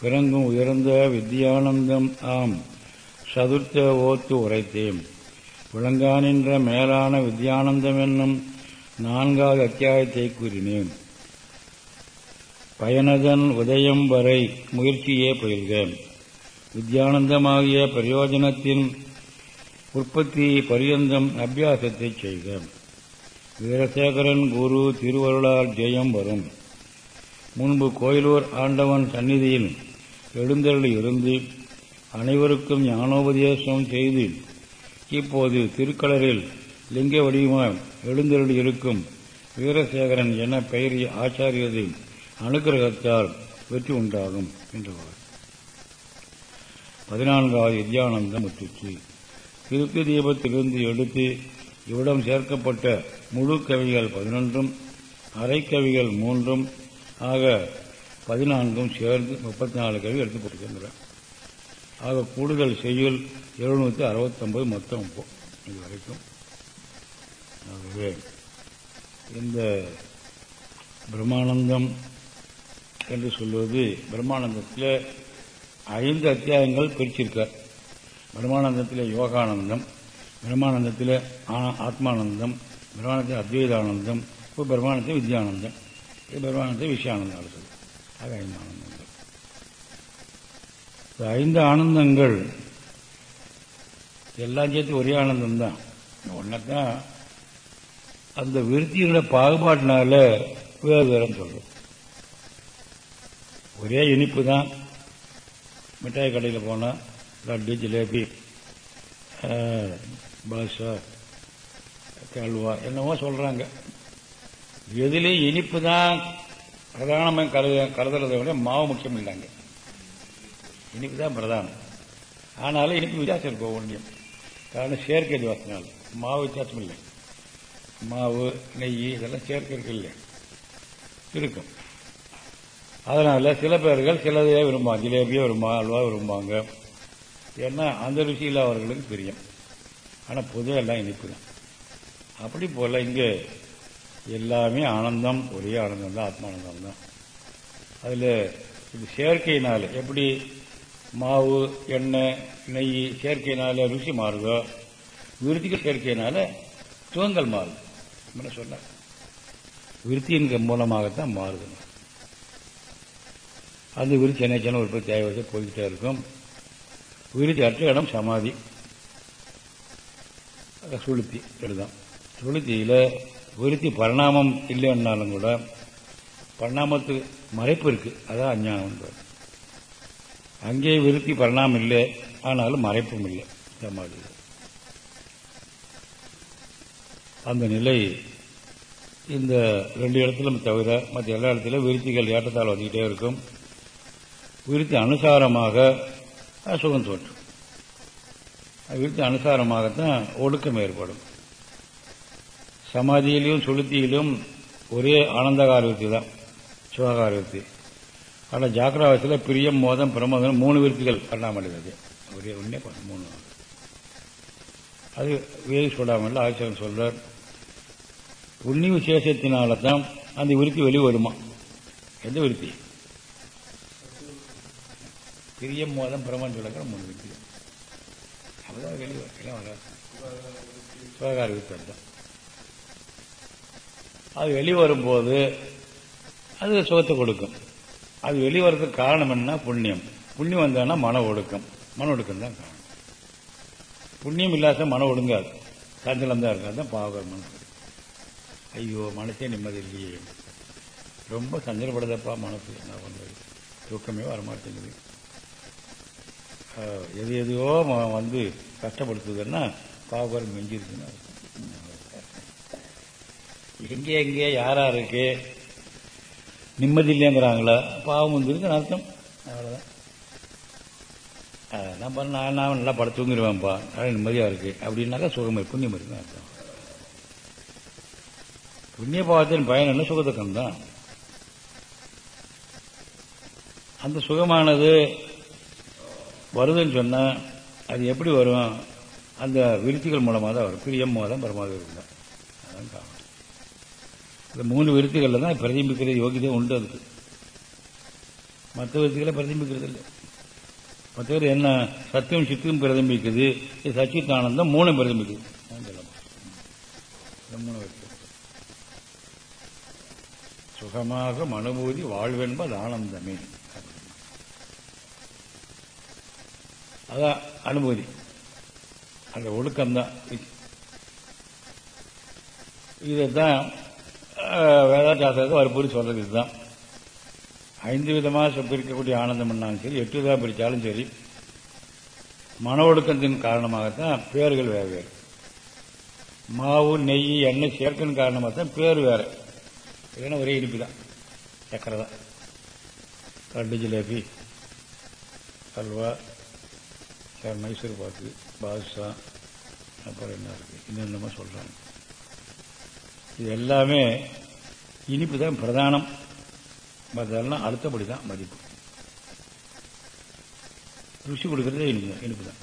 பிறங்கும் உயர்ந்த வித்யானந்தம் ஆம் சதுர்த்த ஓத்து உரைத்தேன். விளங்கானின்ற மேலான வித்யானந்தம் என்னும் நான்காவது அத்தியாயத்தை கூறினேன். பயனதன் உதயம் வரை முயற்சியே பயில்க. வித்யானந்தமாகிய பிரயோஜனத்தின் உற்பத்தி பரியந்தம் அபியாசத்தை செய்க. வீரசேகரன் குரு திருவருளால் ஜெயம் வரும். முன்பு கோயிலூர் ஆண்டவன் சந்நிதியில் எழுந்தருளி இருந்து அனைவருக்கும் ஞானோபதேசம் செய்து இப்போது திருக்கலரில் லிங்க வடிவமாக எழுந்தருளி இருக்கும் வீரசேகரன் என பெயர் ஆச்சாரியது அனுகிரகத்தால் வெற்றி உண்டாகும் என்றவர். பதினான்காவது வித்யானந்தம் முற்றுச்சு திருப்தி தீபத்திலிருந்து எடுத்து இவ்விடம் சேர்க்கப்பட்ட முழு கவிகள் பதினொன்றும் அரைக்கவிகள் மூன்றும் ஆக பதினான்கும் சேர்ந்து முப்பத்தி நாலு கவி எடுத்துப்பட்டிருக்கின்றன ஆக கூடுதல் செய்யுள் எழுநூற்றி அறுபத்தொம்பது மொத்தம் இப்போ இது வரைக்கும். ஆகவே இந்த பிரம்மானந்தம் என்று சொல்வது பிரம்மானந்தத்தில் ஐந்து அத்தியாயங்கள் பிரிச்சிருக்கார். பிரம்மானந்தத்தில் யோகானந்தம் பிரம்மானந்தத்தில் ஆத்மானந்தம் பிரம்மானந்தத்தில் அத்வைதானந்தம் இப்போ பிரம்மானந்தத்தில் வித்யானந்தம் இது பிரம்மானந்தத்தில் விஷயானந்தம் அடுத்தது ஆக ஐந்து ஆனந்தங்கள் இந்த ஐந்து ஆனந்தங்கள் எல்லாம் சேர்த்து ஒரே ஆனந்தம் தான் ஒன்னதான் அந்த விருத்தியோட பாகுபாட்டினால வேறு வேறுன்னு சொல்றோம் ஒரே இனிப்பு தான் மிட்டாய் கடையில் போனால் லட்டு ஜிலேபி பாஷா கல்வா என்னவோ சொல்றாங்க. எதுலேயும் இனிப்பு தான் பிரதானமாக கருத கருதுறதை விட மாவு முக்கியம் இல்லைங்க. இனிப்பு தான் பிரதானம். ஆனாலும் இனிப்பு வித்தியாசம் இருக்கும் ஒன்றியம் காரணம் செயற்கை வாசனால் மாவு வித்தியாசம் இல்லை. மாவு நெய் இதெல்லாம் செயற்கை இல்லை. இருக்கும். அதனால சில பேர்கள் சிலதையே விரும்புவாங்க. ஜிலேபியே விரும்புவாங்க அல்வா விரும்புவாங்க. ஏன்னா அந்த ருசியில் அவர்களுக்கு தெரியும் ஆனால் பொதுவாக எல்லாம் இனிப்பு தான். அப்படி போல இங்கே எல்லாமே ஆனந்தம் ஒரே ஆனந்தம் தான் ஆத்மானந்தம் தான். அதில் இது செயற்கையினால் எப்படி? மாவு எண்ணெய் நெய் சேர்க்கையினால ருசி மாறுதோ விருத்திகள் சேர்க்கையினால துவங்கல் மாறுது. என்ன விருத்தியின் மூலமாகத்தான் மாறுது. அந்த விருத்தி என்ன உற்பத்தி ஆகி போய்கிட்டே இருக்கும். விருத்தி அற்ற இடம் சமாதி. சுளுத்தி எழுதான் சுளுத்தியில் விருத்தி பரிணாமம் இல்லைன்னாலும் கூட பரிணாமத்துக்கு மறைப்பு இருக்கு. அதான் அஞ்ஞானம் அங்கே விருத்தி பரிணாமம் இல்லை ஆனாலும் மறைப்பும் இல்லை. சமாதி அந்த நிலை இந்த ரெண்டு இடத்திலும் தவிர மற்ற எல்லா இடத்திலும் விருத்திகள் ஏற்றத்தால் வந்துக்கிட்டே இருக்கும். விருத்தி அனுசாரமாக சுகம் தோற்றும் விருத்தி அனுசாரமாகத்தான் ஒடுக்கம் ஏற்படும். சமாதியிலும் சுளுத்தியிலும் ஒரே ஆனந்தகார விருத்தி தான் சிவகார விருத்தி. ஆனால் ஜாக்கிரவாசத்தில் பிரியம் மோதம் பிரமோதம் மூணு விருத்திகள் பண்ணாமடுகிறது ஒரே ஒன்றே மூணு. அது வேதி சொல்லாமல் ஆச்சாரம் சொல்றார் புண்ணி விசேஷத்தினால தான் அந்த விருத்தி வெளி வருமா எந்த விருத்தி? பிரியம் மோதம் பிரமன் சொல்லக்கிற மூணு விருத்தி. அதுதான் வெளியே எல்லாம் வராது. சிவகார விருத்தி தான் அது வெளிவரும்போது அது சுகத்தை கொடுக்கும். அது வெளிவரதுக்கு காரணம் என்ன புண்ணியம். புண்ணியம் வந்ததுன்னா மன ஒடுக்கம். மன ஒடுக்கம் தான் காரணம். புண்ணியம் இல்லாத மன ஒடுங்காது. சஞ்சலம் தான் இருக்காது தான் பாவகர் ஐயோ மனசே நிம்மதி இல்லையே. ரொம்ப சஞ்சலப்படுதப்பா மனசு. என்ன பண்றது தூக்கமே வரமாட்டேங்குது. எது எதையோ வந்து கஷ்டப்படுத்துதுன்னா பாவகரம் மிஞ்சிருக்குன்னு எங்கே எங்கே யாரா இருக்கு? நிம்மதி இல்லைங்கிறாங்களா? பாவம் வந்துருக்குன்னு அர்த்தம். அவ்வளோதான் அதெல்லாம் நான் நான் நல்லா பட தூங்கிடுவேன்ப்பா. நல்லா நிம்மதியாக இருக்கு. அப்படின்னாக்கா சுகம் புண்ணியம் இருக்குன்னு அர்த்தம். புண்ணிய பாவத்தின் பயன் என்ன? சுகத்துக்கம் தான் அந்த சுகமானது வருதுன்னு சொன்னால் அது எப்படி வரும்? அந்த விருத்திகள் மூலமாக தான் வரும். பிரியம் மூலம் பரமாக இருந்தால் இந்த மூணு விருத்துகளில் தான் பிரதிபிக்கிற யோகியதை உண்டு அதுக்கு. மற்ற விருத்துக்களை பிரதிபிக்கிறது இல்லை. மற்றவர் என்ன சத்தியம் சித்தியும் பிரதிபிக்குது சச்சித்தானந்தம் மூணு பிரதிபிக்குது மூணு சுகமாக அனுபூதி வாழ்வென்பது ஆனந்தமே. அதான் அனுபூதி. அந்த ஒழுக்கம்தான். இதைத்தான் வேதாசாஸ்திரத்தை வற்புறுத்தி சொல்றது இதுதான். ஐந்து விதமாக பிரிக்கக்கூடிய ஆனந்தம் பண்ணாலும் சரி எட்டு விதமாக பிரித்தாலும் சரி மன ஒடுக்கத்தின் காரணமாகத்தான் பேர்கள் வேறு வேறு. மாவு நெய் எண்ணெய் சேர்க்கின் காரணமாக தான் பேர் வேறு. இல்லைன்னா ஒரே இனிப்பு தான் சக்கரை தான் லட்டு ஜிலேபி அல்வா மைசூர் பாக்கு பாதுஷா அப்புறம் என்ன இருக்கு? இன்னமும் சொல்றாங்க. இது எல்லாமே இனிப்பு தான் பிரதானம். மற்றெல்லாம் அடுத்தபடி தான் மதிப்பு. ருசி கொடுக்கறதே இனிப்பு இனிப்பு தான்.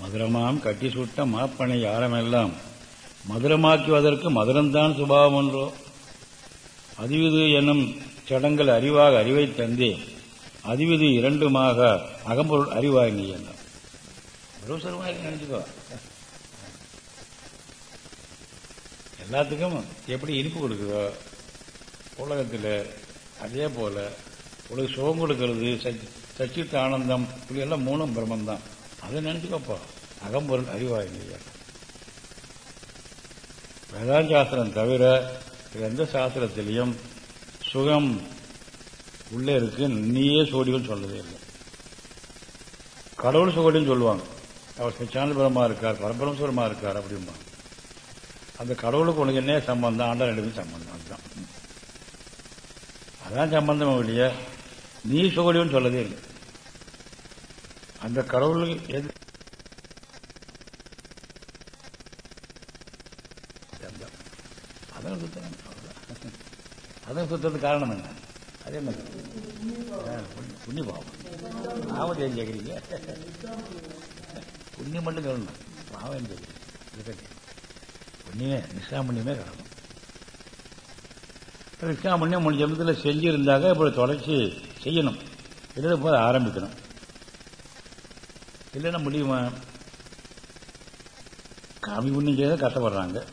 மதுரமாம் கட்டி சுட்ட மாப்பனை யாரமெல்லாம் மதுரமாக்குவதற்கு மதுரம்தான் சுபாவம் என்றோ அதிவிது என்னும் சடங்கள் அறிவாக அறிவை தந்தே அதிவிது இரண்டுமாக அகம்பொருள் அறிவாய் நீ என்ன நினைச்சுக்கோ. எல்லாத்துக்கும் எப்படி இனிப்பு கொடுக்குதோ உலகத்தில் அதே போல உலக சுகம் கொடுக்கிறது சச்சித் ஆனந்தம் இப்படி எல்லாம் மூணும் பிரம்மந்தான் அதை நினைச்சுக்கப்பா. அகம்பொருள் அறிவாய் இல்லையா வேதாந்த சாஸ்திரம் தவிர எந்த சாஸ்திரத்திலையும் சுகம் உள்ளே இருக்கு நீயே சோடிகள் சொல்லதே இல்லை. கடவுள் சுகடின்னு சொல்லுவாங்க. அவர் சச்சியானந்தபுரமா இருக்கார் பரபரமஸ்வரமா இருக்கார் அப்படிம்பாங்க. அந்த கடவுளுக்கு உனக்கு என்ன சம்பந்தம்? ஆண்டா ரெண்டுமே சம்பந்தம்? அதுதான். அதான் சம்பந்தம் இல்லையா நீ சுகடியும் சொல்லதே இல்லை. அந்த கடவுளுக்கு எது? அதான் சுத்தம். அதான் சுத்தத்துக்கு காரணம் என்ன? அதே மாதிரி புண்ணிய பாவம். பாவம் தெரிஞ்சு கேட்குறீங்க? புண்ணியம் மட்டும் சொல்லணும். பாவம் தெரியும் புண்ணியமே நிஷாமண்யமே காரணம் நிஷாமண்யம் மூணு ஜமத்தில் செஞ்சிருந்தாக்க இப்போ தொடர்ச்சி செய்யணும். இல்லை போது ஆரம்பிக்கணும். இல்லைன்னா முடியுமா? காமி புண்ணியம் செய்ய கஷ்டப்படுறாங்க.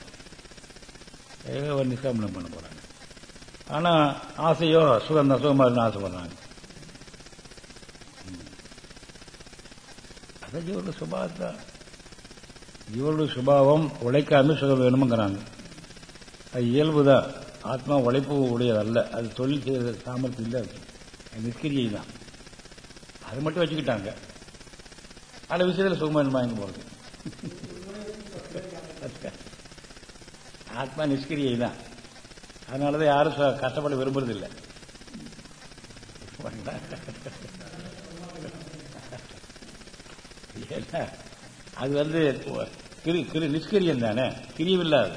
ஒரு பண்ண போறாங்க. ஆனா ஆசையோ சுகம் சுகமா இருந்து ஆசைப்படுறாங்க. அதை ஒரு சுபாவத்தான் இவருடைய சுபாவம் உழைக்காம சுகம் வேணுமுங்கிறாங்க. அது இயல்புதான் ஆத்மா உழைப்பு உடையதல்ல. அது தொழில் செய்யறது சாமர்த்தியம் இல்லை நிஷ்கிரியை தான் அது மட்டும் வச்சுக்கிட்டாங்க. அந்த விஷயத்தில் சுகமா வாங்கி போறது. ஆத்மா நிஷ்கிரியை தான் அதனாலதான் யாரும் கஷ்டப்பட விரும்புறது இல்லை. அது வந்து நிஷ்கரியம் தானே? கிரியம் இல்லாது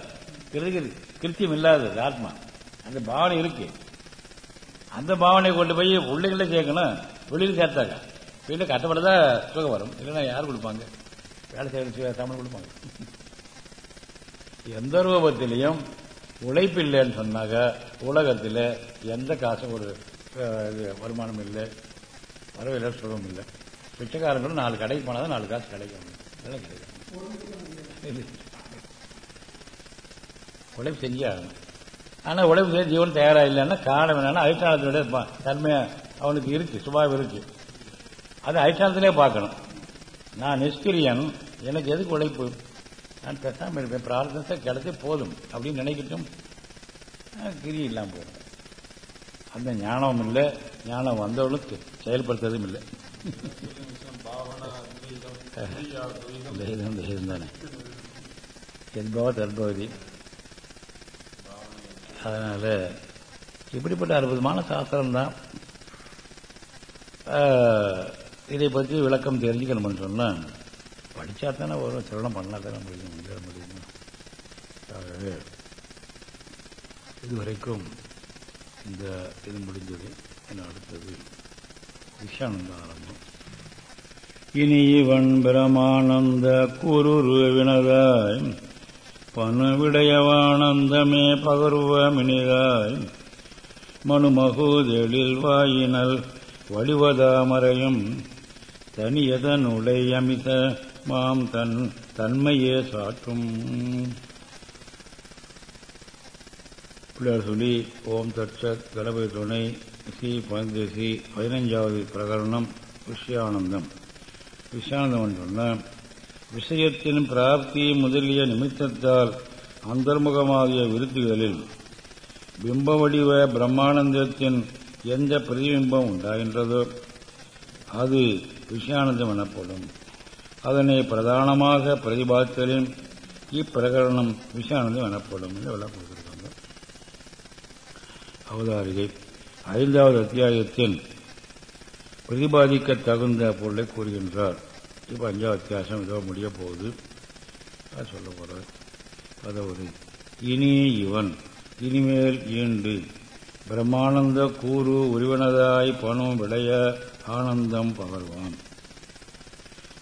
கிருத்தியம் இல்லாதது ஆத்மா. அந்த பாவனை இருக்கு. அந்த பாவனை கொண்டு போய் உள்ளிகள சேர்க்கணும் வெளியில் சேர்த்தாங்க. வெளியில் கஷ்டப்படதான் சுகம் வரும். இல்லைன்னா யார் கொடுப்பாங்க? வேலை செய்யற சாமான் கொடுப்பாங்க. எந்த ரூபத்திலையும் உழைப்பு இல்லைன்னு சொன்னாக்க உலகத்தில் எந்த காசும் ஒரு வருமானம் இல்லை. வரவில்லை சுகம் இல்லை. பிச்சைக்காரங்களும் நாலு கடைக்கு போனால் நாலு காசு கிடைக்கும். கிடைக்கும் உழைப்பு செஞ்சே ஆகணும் ஆனால் உழைப்பு செய்ய ஜீவன் தயாராக இல்லைன்னா காரணம் என்னன்னா அதிஷ்டானத்தினுடைய தன்மை அவனுக்கு இருக்கு சுபாவம் இருக்கு. அது அதிஷ்டானத்திலே பார்க்கணும். நான் நிஷ்கிரியன் எனக்கு எதுக்கு உழைப்பு? நான் பேசாமல் இருப்பேன் பிரார்த்தனை கிடைச்சே போதும் அப்படின்னு நினைக்கட்டும். கிரி இல்லாமல் போயிடும். அந்த ஞானமும் இல்லை ஞானம் வந்தவளுக்கு செயல்படுத்துறதும் இல்லை. தானே. என்பவ தற்பகுதி அதனால இப்படிப்பட்ட அற்புதமான சாஸ்திரம்தான். இதை பற்றி விளக்கம் தெரிஞ்சுக்கணும்னு சொன்னால் படித்தா தானே ஒரு திருமணம் பண்ணா தானே முடியும் முடிய முடியும்? ஆகவே இதுவரைக்கும் இந்த இது முடிஞ்சது. என்ன அடுத்தது விஷானந்த ஆரம்பம் இனி இவன் பிரமானந்த குரு வினதாய் பணுவிடையவானந்தமே பகர்வ மினிதாய். மனுமகூதெழில் வாயினல் வழிவதாமரையும் தனியதனுடையமித மாம் தன் தன்மையே சாற்றும். பிள்ளையார் சொல்லி ஓம் தட்சத் கணபதி துணை சி பந்தேசி பதினஞ்சாவது பிரகரணம் விஷயானந்தம். விஷயானந்தம் சொன்ன விஷயத்தின் பிராப்தி முதலிய நிமித்தத்தால் அந்தர்முகமாகிய விருத்திகளில் பிம்ப வடிவ பிரம்மானந்தத்தின் எந்த பிரதிபிம்பம் உண்டாகின்றதோ அது விஷயானந்தம் எனப்படும். அதனை பிரதானமாக பிரதிபாத்தலின் இப்பிரகரணம் விஷயானந்தம் எனப்படும் என்று விளக்கம் அவதாரிகை ஐந்தாவது அத்தியாயத்தின் பிரதிபாதிக்க தகுந்த பொருளை கூறுகின்றார். இப்போ அஞ்சாவது அத்தியாசம் இதோ முடிய போகுது. அது சொல்ல போகிறார் அதாவது இனி இவன் இனிமேல் ஈண்டு. பிரம்மானந்த கூறு உருவனதாய் பணம் விளைய ஆனந்தம் பகர்வான்.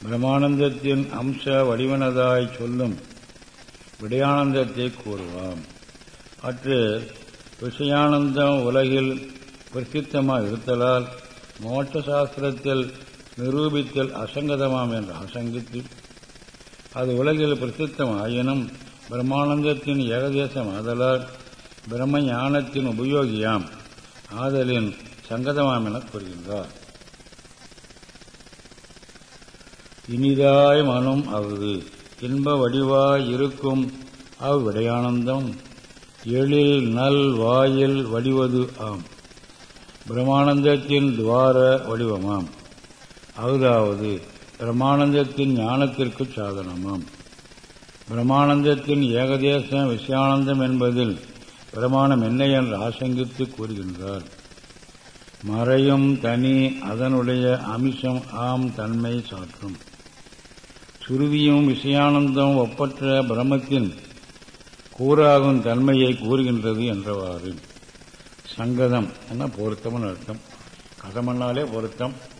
பிரம்மானந்தத்தின் அம்ச வடிவனதாய் சொல்லும் விடயானந்தத்தை கூறுவான். அற்று விஷயானந்தம் உலகில் பிரசித்தமாக இருத்தலால் மோட்ச சாஸ்திரத்தில் நிரூபித்தல் அசங்கதமாம் என்று அசங்கித்து அது உலகில் பிரசித்தம் ஆயினும் பிரம்மானந்தத்தின் ஏகதேசம் ஆதலால் பிரம்ம ஞானத்தின் உபயோகியாம். ஆதலின் சங்கதமாம் என கூறுகின்றார். இனிதாய் மனம் அவது இன்ப வடிவாய் இருக்கும் அவ்விடையானந்தம் எழில் நல் வாயில் வடிவது ஆம். பிரம்மானந்தத்தின் துவார வடிவமாம். அதாவது பிரமானந்தத்தின் ஞானத்திற்கு சாதனமாம். பிரம்மானந்தத்தின் ஏகதேச விஷயானந்தம் என்பதில் பிரமாணம் என்ன என்று ஆசங்கித்து கூறுகின்றார். மறையும் தனி அதனுடைய அமிஷம் ஆம் தன்மை சாற்றும். சுருதியும் விஷயானந்தம் ஒப்பற்ற பிரமத்தின் கூறாகும் தன்மையை கூறுகின்றது என்றவாறு. சங்கதம் என்ன பொருத்தம்னு அர்த்தம்? கதமன்னாலே பொருத்தம்.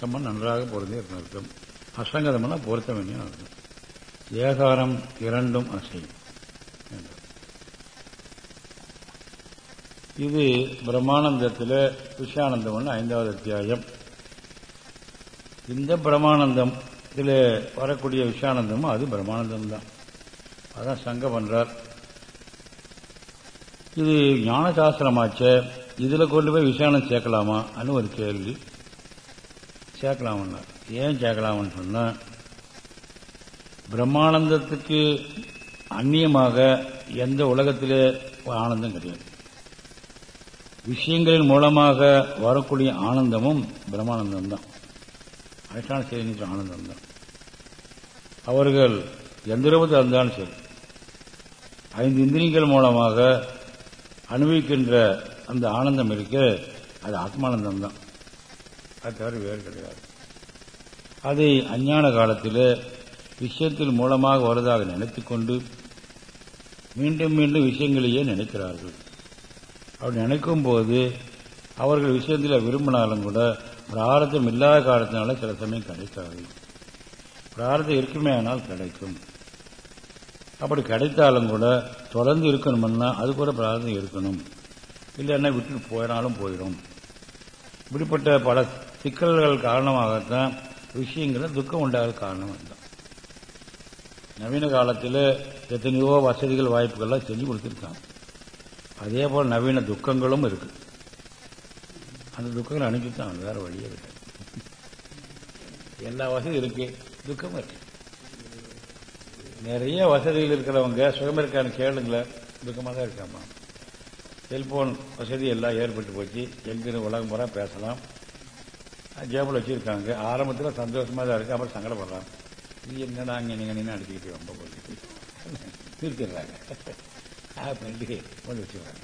சம்மன் நன்றாக பொருந்தே அர்த்தம். அசங்கதம்னா பொருத்தம் என்ன அர்த்தம். ஏகாரம் இரண்டும் அசையும் இது பிரம்மானந்தத்தில் விஷயானந்தம் ஐந்தாவது அத்தியாயம். இந்த பிரம்மானந்தம் இதில் வரக்கூடிய விஷயானந்தமும் அது பிரம்மானந்தம் தான் அதான் சங்கம் பண்றார் இது ஞானசாஸ்திரமாச்ச. இதுல கொண்டு போய் விஷயானம் சேர்க்கலாமா? அன்னு ஒரு கேள்வி. சேர்க்கலாமன்னா ஏன் சேர்க்கலாம்னு சொன்னா பிரம்மானந்தத்துக்கு அந்நியமாக எந்த உலகத்திலே ஆனந்தம் கிடையாது. விஷயங்களின் மூலமாக வரக்கூடிய ஆனந்தமும் பிரம்மானந்தம் தான் அதிஷ்டான செய்தி ஆனந்தம் தான் அவர்கள் எந்த ரூபத்தில் இருந்தாலும் சரி ஐந்து இந்திரியங்கள் மூலமாக அனுபவிக்கின்ற அந்த ஆனந்தம் இருக்கு அது ஆத்மானந்தம் தான் அது தவிர வேறு கிடையாது. அதை அஞ்ஞான காலத்தில் விஷயத்தில் மூலமாக வருவதாக நினைத்துக்கொண்டு மீண்டும் மீண்டும் விஷயங்களையே நினைக்கிறார்கள். அப்படி நினைக்கும் போது அவர்கள் விஷயத்தில் விரும்பினாலும் கூட பிராரதம் இல்லாத காலத்தினால சில சமயம் கிடைக்காது. பிராரதம் இருக்குமே ஆனால் கிடைக்கும். அப்படி கிடைத்தாலும் கூட தொடர்ந்து இருக்கணும்னா அது கூட பிரார்த்தனை இருக்கணும். இல்லைன்னா விட்டுட்டு போயினாலும் போயிடும். இப்படிப்பட்ட பல சிக்கல்கள் காரணமாகத்தான் விஷயங்கிற துக்கம் உண்டாக காரணம் தான் நவீன காலத்தில் எத்தனையோ வசதிகள் வாய்ப்புகள்லாம் செஞ்சு கொடுத்துருக்காங்க. அதே போல் நவீன துக்கங்களும் இருக்கு. அந்த துக்கங்களை அனுப்பித்தான் வேற வழியே இருக்கு எல்லா வசதியும் இருக்கு. துக்கமும் இருக்கு. நிறைய வசதிகள் இருக்கிறவங்க சுகம் இருக்கான்னு கேளுங்களேன் துக்கமாக தான் இருக்காமா? செல்போன் வசதி எல்லாம் ஏற்பட்டு போச்சு. எங்கிருந்து உலகம் பூரா பேசலாம். ஜேபில் வச்சிருக்காங்க. ஆரம்பத்தில் சந்தோஷமாக தான் இருக்கு. அப்புறம் சங்கடப்படுறாங்க. இது என்னடா அங்கே நீங்கள் நின்று அடிச்சுக்கிட்டு ரொம்ப போய் நிறுத்திடுறாங்க அப்படி கொண்டு வச்சுருவாங்க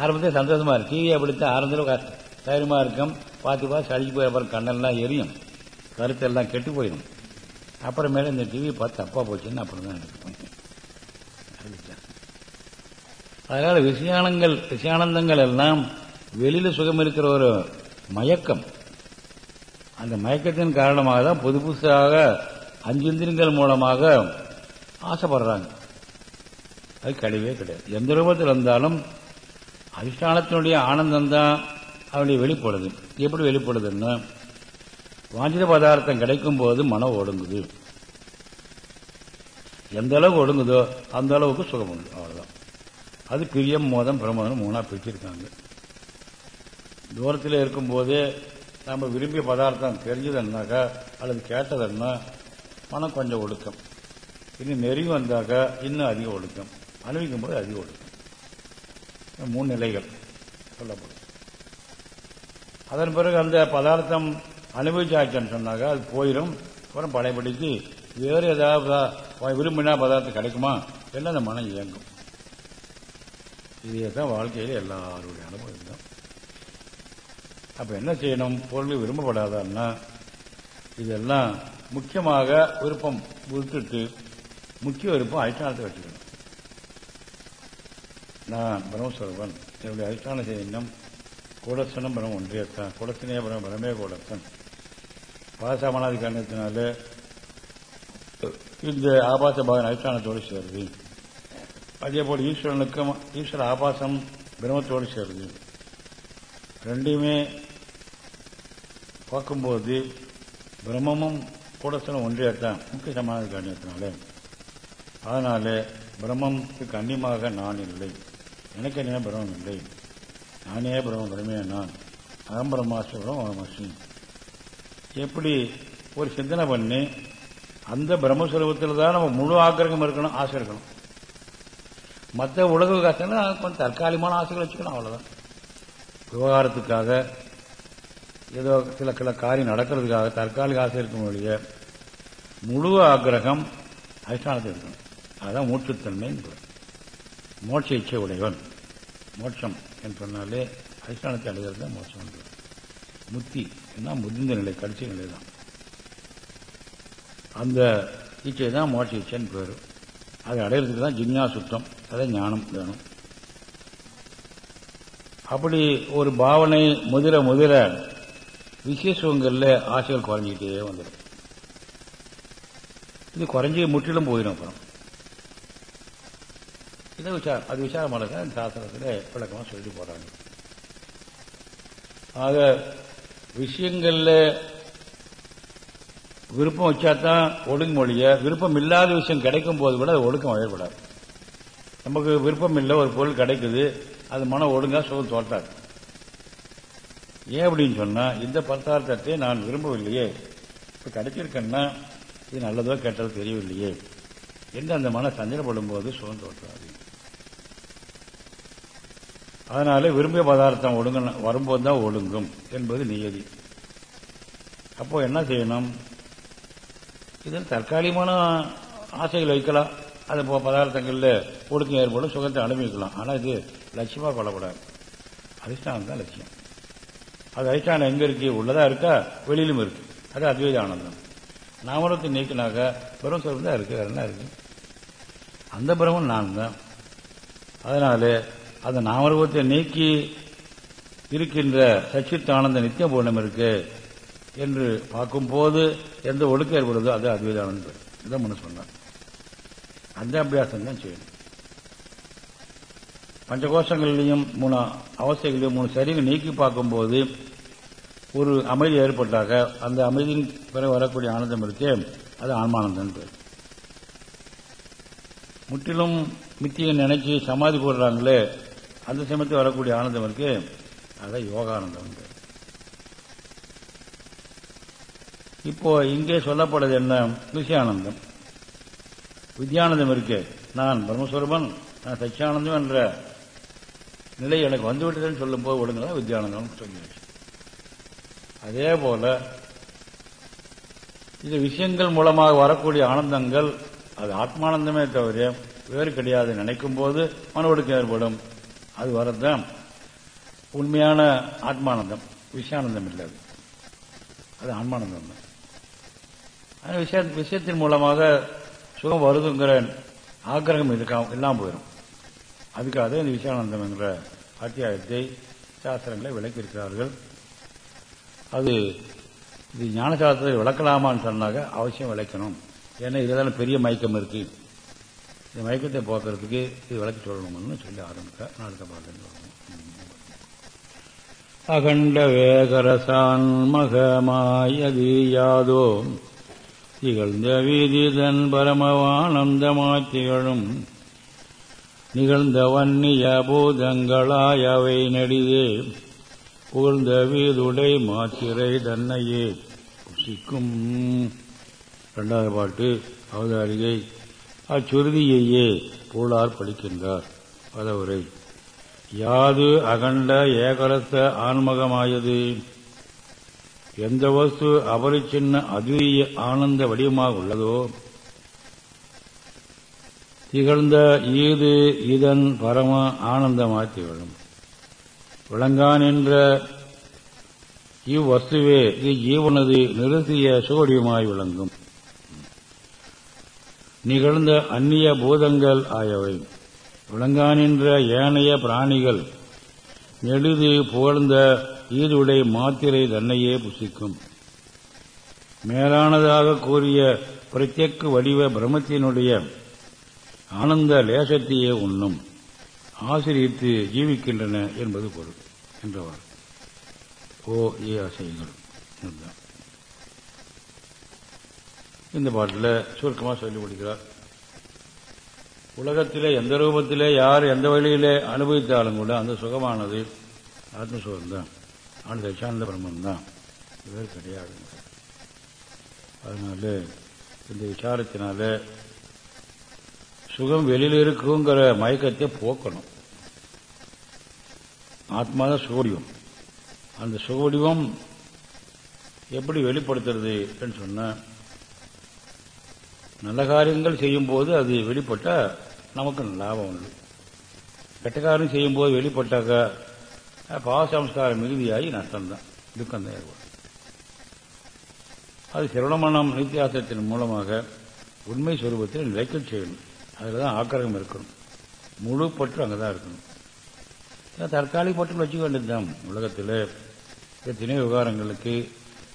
ஆரம்பத்தில் சந்தோஷமா இருக்கு. டிவி அப்படித்தான் ஆரம்பத்தில் தைரியமா இருக்கும். பார்த்து பார்த்து சளிச்சு போய் அப்புறம் கண்ணெல்லாம் எரியும். கருத்தெல்லாம் கெட்டு போயிடும். அப்புறமேல இந்த டிவி பார்த்து தப்பா போச்சுன்னு அப்புறம் தான் எனக்கு அதனால விஷயானங்கள் விஷயானந்தங்கள் எல்லாம் வெளியில சுகம் இருக்கிற ஒரு மயக்கம். அந்த மயக்கத்தின் காரணமாக தான் புது புதுசாக அஞ்சு இந்திரியங்கள் மூலமாக ஆசைப்படுறாங்க. அது கிடையவே கிடையாது. எந்த ரூபத்தில் இருந்தாலும் அதிஷ்டானத்தினுடைய ஆனந்தம் தான் அவனுடைய வெளிப்படுது. எப்படி வெளிப்படுதுன்னா வாஞ்சித பதார்த்தம் கிடைக்கும் போது மனம் ஒடுங்குது. எந்த அளவுக்கு ஒடுங்குதோ அந்த அளவுக்கு சுகம் உண்டு. அவ்வளவுதான். அது பிரியம் மோதம் பிரமோதம் மூணா பிரிச்சிருக்காங்க. தூரத்தில் இருக்கும்போதே நம்ம விரும்பிய பதார்த்தம் தெரிஞ்சதுன்னாக்கா அல்லது கேட்டதுன்னா மனம் கொஞ்சம் ஒடுக்கம். இன்னும் நெருங்கி வந்தாக்கா இன்னும் அதிக ஒழுக்கம் அனுபவிக்கும் போது அதிக ஒழுக்கம் மூணு நிலைகள் சொல்லப்படும். அதன் பிறகு அந்த பதார்த்தம் அனுபவிச்சாச்சுன்னு சொன்னாக்கா அது போயிடும் அப்புறம் பழையபடிக்கு வேறு ஏதாவது விரும்பினா பதார்த்தம் கிடைக்குமா? எல்லாம் அந்த மனம் இயங்கும். இதே தான் வாழ்க்கையில் எல்லாருடைய அனுபவம் தான் அப்போ என்ன செய்யணும்? பொருள் விரும்பப்படாதான்னா இதெல்லாம் முக்கியமாக விருப்பம் விட்டுட்டு முக்கிய விருப்பம் அதிஷ்டானத்தை வச்சுக்கணும். நான் பிரம்மஸ்வரூபன். என்னுடைய அதிஷ்டான செய்யணும் கூடசனம் பரம் ஒன்றியத்தான் குடசனே பரம் பரமே கூடத்தன் பாசமானாதி காரணத்தினால இந்த ஆபாச பாகன் அதிஷ்டானத்தோடு சேருது அதே போல் ஈஸ்வரனுக்கும் ஈஸ்வர ஆபாசம் பிரம்மத்தோடு சேருது ரெண்டையுமே பார்க்கும்போது பிரம்மமும் சில ஒன்றியத்தான் முக்கிய சமாதி காரணத்தினால அதனால பிரம்மத்துக்கு அந்நியமாக நான் இல்லை. எனக்கு என்ன பிரம்மம் இல்லை. நானே பிரம்ம பிரமே நான். அகம்பிரமாசுரம் எப்படி ஒரு சிந்தனை பண்ணி அந்த பிரம்மஸ்வரூபத்தில் தான் நம்ம முழு ஆக்கிரகம் இருக்கணும் ஆசை இருக்கணும். மற்ற உலக காசுனா கொஞ்சம் தற்காலிகமான ஆசைகள் வச்சுக்கணும் அவ்வளோதான் விவகாரத்துக்காக ஏதோ சில சில காரியம் நடக்கிறதுக்காக தற்காலிக ஆசை இருக்கும் ஒழிய முழு ஆக்கிரகம் அதிஷ்டானத்தில் இருக்கணும் அதுதான் மூச்சுத்தன்மை மோட்ச இச்சை உடையவன். மோட்சம் என்று சொன்னாலே அதிஷ்டானத்தை அடைகிறது தான் மோட்சம் என்று முத்தி என்ன? முதிர்ந்த நிலை கடைசி நிலை தான். அந்த இச்சை தான் மோட்ச இச்சைன்னு பேர். அதை அடையிறதுக்கு தான் ஜிக்னா சுத்தம் அதான் ஞானம் வேணும். அப்படி ஒரு பாவனை முதிர முதிர விசேஷங்கள்ல ஆசைகள் குறைஞ்சிக்கிட்டே வந்துடும். இது குறைஞ்சி முற்றிலும் போயிடும் அப்புறம். இதை விசாரம் அது விசாரமாக தான் சாஸ்திரத்தில் விளக்கமாக சொல்லிட்டு போறாங்க. ஆக விஷயங்கள்ல விருப்பம் வச்சாதான் ஒழுங்குமொழிய விருப்பம் இல்லாத விஷயம் கிடைக்கும் போது கூட அது ஒழுக்கம் ஏற்படாது. நமக்கு விருப்பம் இல்லை ஒரு பொருள் கிடைக்குது அது மன ஒழுங்கா சுகம் தோட்டாது ஏன் அப்படின்னு சொன்னா இந்த பதார்த்தத்தை நான் விரும்பவில்லையே. இப்ப கிடைச்சிருக்கேன்னா இது நல்லதோ கெட்டதோ தெரியவில்லையே. என்று அந்த மன சஞ்சலப்படும் போது சுகம் தோற்றாது அதனால விரும்பிய பதார்த்தம் ஒழுங்க வரும்போது தான் ஒழுங்கும் என்பது நியதி. அப்போ என்ன செய்யணும்? இதில் தற்காலிகமான ஆசைகள் வைக்கலாம். அது போ பதார்த்தங்களில் ஒடுக்கம் ஏற்படும் சுகத்தை அனுபவிக்கலாம். ஆனால் இது லட்சியமாக கொள்ளக்கூடாது. அதிஷ்டானம் தான் லட்சியம். அது அதிஷ்டானம் எங்கே இருக்கு? உள்ளதா இருக்கா? வெளியிலும் இருக்கு. அது அத்வைத ஆனந்தம். நாமரத்தை நீக்கினாக்க பிரம்மஸ்வரம் தான் இருக்கு. வேற என்ன இருக்கு? அந்த பிரம்மம் நான் தான். அதனால அந்த நாமரூபத்தை நீக்கி இருக்கின்ற சச்சித் ஆனந்த நித்திய பூர்ணம் இருக்கு என்று பார்க்கும்போது எந்த ஒழுக்கம் ஏற்படுதோ அது அத்வைதானந்தம் இதான் முன்ன சொன்னார் அந்த அபியாசம் தான் செய்யணும். பஞ்சகோஷங்களையும் மூணு அவஸ்தைகளையும் மூணு சரிவு நீக்கி பார்க்கும்போது ஒரு அமைதி ஏற்பட்டாக அந்த அமைதியின் பிறகு வரக்கூடிய ஆனந்தம் இருக்கே அது ஆன்மானந்தம் பேர். முற்றிலும் மித்தியை நினைச்சு சமாதி போடுறாங்களே அந்த சமயத்தில் வரக்கூடிய ஆனந்தம் இருக்கு அதான் யோகானந்தம் பேர். இப்போ இங்கே சொல்லப்படுறது என்ன? விஷயானந்தம் வித்யானந்தம் இருக்கு. நான் பிரம்மஸ்வரூபன் நான் சச்சியானந்தம் என்ற நிலை எனக்கு வந்துவிட்டதுன்னு சொல்லும் போது ஒழுங்குதான் வித்யானந்தம் சொல்லிடுச்சு அதே போல இது விஷயங்கள் மூலமாக வரக்கூடிய ஆனந்தங்கள் அது ஆத்மானந்தமே தவிர வேறு கிடையாது நினைக்கும் போது மன ஒடுக்கம் ஏற்படும். அது வரதான் உண்மையான ஆத்மானந்தம் விஷயானந்தம் இல்லை அது. ஆன்மானந்தம் தான். விஷய விஷயத்தின் மூலமாக சுகம் வருதுங்கிற ஆக்கிரகம் இருக்கா இல்லாமல் போயிடும் அதுக்காக இந்த விஷயானந்தம் என்ற அத்தியாயத்தை சாஸ்திரங்களை விளக்கியிருக்கிறார்கள். அது இது ஞானசாஸ்திரத்தை விளக்கலாமான்னு சொன்னாக்க அவசியம் விளக்கணும். ஏன்னா இதுதான் பெரிய மயக்கம் இருக்கு. இந்த மயக்கத்தை போக்குறதுக்கு இது விளக்கி சொல்லணும்னு சொல்லி ஆரம்பிக்க அடுத்த பாட்டு அகண்ட வேகரசான் மகமாயது யாதோ திகழ்ந்த வீதிதன் பரமவானந்தமாய் திகழும் நிகழ்ந்த வன்னிய பூதங்களாயவை நடிதே. புகழ்ந்த வீதுடை மாத்திரை தன்னையே புசிக்கும். இரண்டாவது பாட்டு அவதாரிகை. அச்சுருதியையே போலார் படிக்கின்றார் பதவுரை. யாது அகண்ட ஏகரத்த ஆன்மகமாயது. எந்த வஸ்து அபரிச்சின்ன அதுரிய ஆனந்த வடிவமாக உள்ளதோ திகழ்ந்த ஈது இதன் பரம ஆனந்தமாய் திகழும். விளங்கான் என்ற இவ்வஸ்துவே இஜீவனது நிறுத்திய சுவடியுமாய் விளங்கும். நிகழ்ந்த அந்நிய பூதங்கள் ஆயவை. விளங்கானின்ற ஏனைய பிராணிகள் நெடுது புகழ்ந்த ஈதுடை மாத்திரை தன்னையே புசிக்கும். மேலானதாக கூறிய பிரத்யக்கு வடிவ பிரம்மத்தினுடைய ஆனந்த லேசத்தையே உண்ணும். ஆசிரியத்து ஜீவிக்கின்றன என்பது பொருள் என்றவர் ஓ ஏ ஆசைகள் இந்த பாட்டில் சுருக்கமாக சொல்லி கொடுக்கிறார் உலகத்திலே எந்த ரூபத்திலே யார் எந்த வழியிலே அனுபவித்தாலும் கூட அந்த சுகமானது ஆத்மசுகம்தான் சுகம்தான் ஆனந்த சச்சானந்த பிரம்மன் தான் வேறு கிடையாது. அதனால இந்த விசாரத்தினால சுகம் வெளியில் இருக்குங்கிற மயக்கத்தை போக்கணும். ஆத்மா தான் சுகவடிவம். அந்த சுகவடிவம் எப்படி வெளிப்படுத்துறது சொன்ன நல்ல காரியங்கள் செய்யும் போது அது வெளிப்பட்டால் நமக்கு லாபம் உண்டு. கெட்ட காரியம் செய்யும் போது வெளிப்பட்டாக்கா பாவசம்ஸ்காரம் மிகுதியாகி நஷ்டம்தான். துக்கம்தான் ஏற்படும். அது சிரவணமனம் நித்தியாசத்தின் மூலமாக உண்மை சுரூபத்தில் நிலைக்கச் செய்யணும். அதில் தான் ஆக்கிரகம் இருக்கணும். முழு பற்று அங்கே தான் இருக்கணும். ஏன்னா தற்காலிக பற்று வச்சுக்க வேண்டியதுதான். உலகத்தில் எத்தனையோ விவகாரங்களுக்கு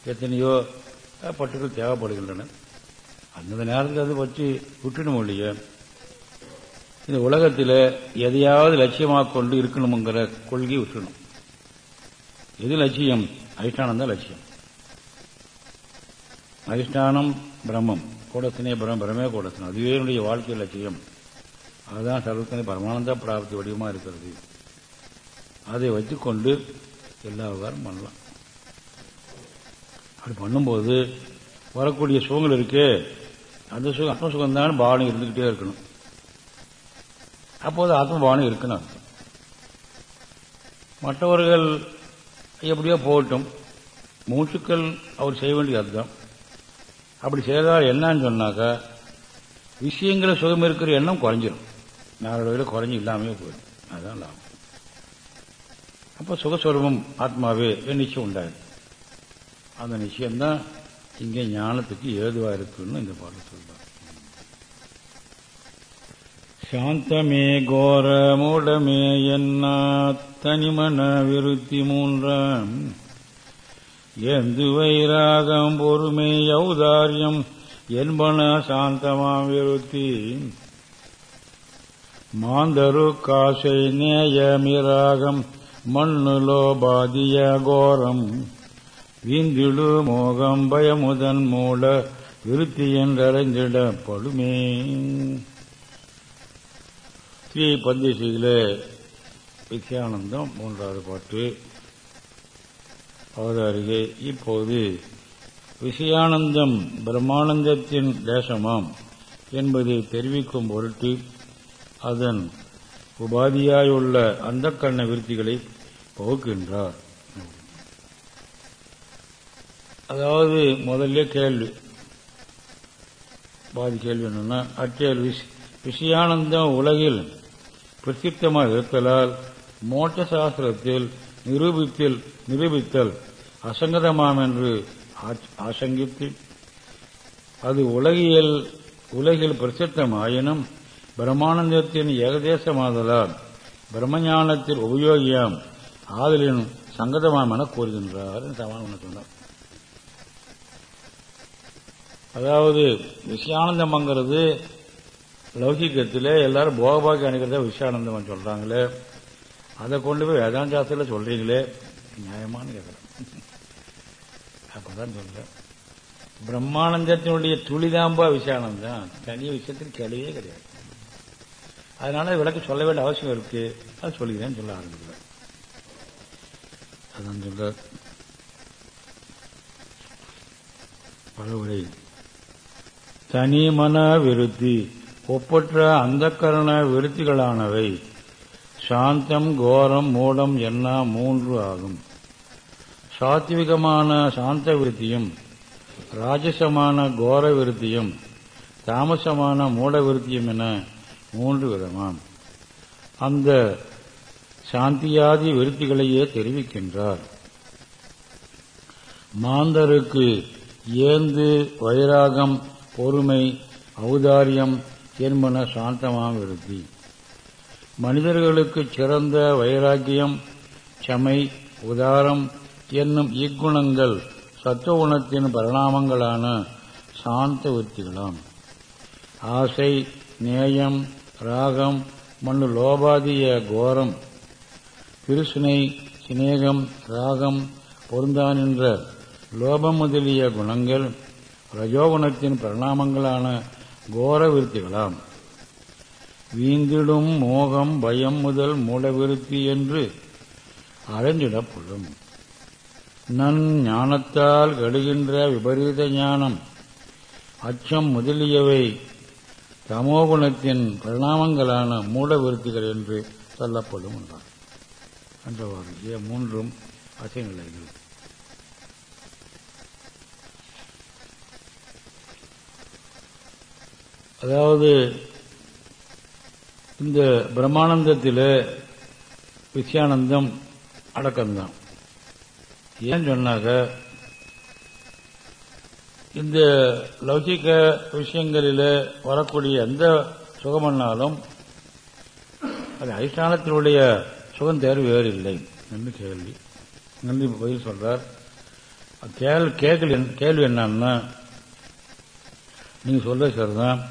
எத்தனையோ பற்றுகள் தேவைப்படுகின்றன. அந்தந்த நேரத்தில் அது வச்சு விட்டுணும் இல்லையா? இந்த உலகத்தில் எதையாவது லட்சியமாக கொண்டு இருக்கணுங்கிற கொள்கையை விட்டுணும். எது லட்சியம்? அதிஷ்டானம் தான் லட்சியம். அதிஷ்டானம் பிரம்மம். கூடத்தினே பிரம் பிரமே கூடத்தினம் அதுவே என்னுடைய வாழ்க்கை லட்சியம். அதுதான் சர்வத்தினை பரமானந்த பிராப்தி வடிவமாக இருக்கிறது. அதை வச்சுக்கொண்டு எல்லா விவகாரம் பண்ணலாம். அப்படி பண்ணும்போது வரக்கூடிய சுகங்கள் இருக்கே. அந்த சுகம் ஆத்ம சுகம்தான் பாவனை இருந்துகிட்டே இருக்கணும். அப்போது ஆத்ம பாவனை இருக்கணும் அர்த்தம். மற்றவர்கள் எப்படியோ போகட்டும். மூச்சுக்கள் அவர் செய்ய வேண்டிய அதுதான். அப்படி செய்தால் என்னன்னு சொன்னாக்கா விஷயங்களை சுகம் இருக்கிற எண்ணம் குறைஞ்சிரும். நாளடைவில் குறைஞ்சி இல்லாமையே போயிடும். அதுதான் லாபம். அப்போ சுகஸ்வரூபம் ஆத்மாவே என் நிச்சயம் உண்டாயிடும். அந்த நிச்சயம்தான் இங்கே ஞானத்துக்கு ஏதுவாக இருக்குன்னு இந்த பாட்டு சொல்றார் சாந்தமே கோர மூடமே என்னா தனிமன விருத்தி மூன்றாம் எந்து வைராகம் பொறுமை ஔதாரியம் என்பன சாந்தமாம் விருத்தி. மாந்தரு காசை நேயமிராகம் மண்ணு லோபாதிய கோரம். வீந்திடு மோகம் பயமுதன் மூல விருத்தி என்றறிந்திடப்படுமே. ஸ்ரீ பந்தேசியிலே வித்யானந்தம் மூன்றாவது பாட்டு. அவதாரிகை இப்போது விஷயானந்தம் பிரம்மானந்தத்தின் தேசமாம் என்பதை தெரிவிக்கும் பொருட்டு அதன் உபாதியாயுள்ள அந்த கண்ண விருத்திகளை வகுக்கின்றார் அதாவது முதல்ல கேள்வி. பாதி கேள்வி என்னன்னா அச்சல் விஷயானந்தம் உலகில் பிரசித்தமாக இருத்தலால் மோட்ச சாஸ்திரத்தில் நிரூபித்தில் நிரூபித்தல் அசங்கதமாம் என்று ஆசங்கித்து அது உலகியல் உலகில் பிரசித்தமாயினும் பிரம்மானந்தத்தின் ஏகதேசமாதலால் பிரம்மஞானத்தில் உபயோகியாம் ஆதலின் சங்கதமாம் என கூறுகின்றார் சொன்னார் அதாவது விஷயானந்தம்ங்கிறது லௌகிக்கத்தில் எல்லாரும் போகபாக்கி அணுகிறத விஷயானந்தம் சொல்றாங்களே. அதை கொண்டு போய் வேதாந்த சாஸ்திரத்தில் சொல்றீங்களே. நியாயமானு கேட்குறேன் அப்பதான் சொல்றேன். பிரம்மானந்தத்தினுடைய துளிதாம்பா விஷயானந்தம் தனி விஷயத்தில் கேள்வியே கிடையாது. அதனால விளக்கு சொல்ல வேண்டிய அவசியம் இருக்கு. அது சொல்லிக்கிறேன்னு சொல்ல ஆரம்பிக்கிறேன். அதான் சொல்ற. பலவுரை தனி மன விருத்தி. ஒப்பற்ற அந்தக்கரண விருத்திகளானவை. சாந்தம் கோரம் மூடம் என்ன மூன்று ஆகும். சாத்விகமான சாந்த விருத்தியும் ராஜசமான கோர விருத்தியும் தாமசமான மூட விருத்தியும் என மூன்று விதமாம். அந்த சாந்தியாதி விருத்திகளையே தெரிவிக்கின்றார். மாந்தருக்கு ஏந்து வைராகம் பொறுமை ஔதாரியம் என்பன சாந்தமாம் விருத்தி மனிதர்களுக்கு சிறந்த வைராக்கியம் சமை உதாரம் என்னும் இக்குணங்கள் சத்துவகுணத்தின் பரிணாமங்களான சாந்த விருத்திகளாம் ஆசை நேயம் ராகம் மண்ணு லோபாதிய கோரம் திருசுனை சிநேகம் ராகம் பொருந்தான் என்ற லோபம் முதலிய குணங்கள் ரஜோகுணத்தின் பரிணாமங்களான கோர விருத்திகளாம் வீந்திடும் மோகம் பயம் முதல் மூலவிருத்தி என்று அறிந்திடப்படும். நன் ஞானத்தால் கடுகின்ற விபரீத ஞானம் அச்சம் முதலியவை தமோகுணத்தின் பரிணாமங்களான மூலவிருத்திகள் என்று சொல்லப்படும் என்றார் என்றவாறு மூன்றும் அசைநிலைகள். அதாவது இந்த பிரம்மானந்தத்தில் விஷயானந்தம் அடக்கம்தான். ஏன் சொன்னாக்க இந்த லௌகிக விஷயங்களில் வரக்கூடிய எந்த சுகமன்னாலும் அது அதிஷ்டானத்தினுடைய சுகம் தேர்வு வேறு இல்லை என்று கேள்வி. நன்றி பதில் சொல்றார். கேள் கேள்வி கேள்வி என்னன்னா நீங்க சொல்ற சரிதான்.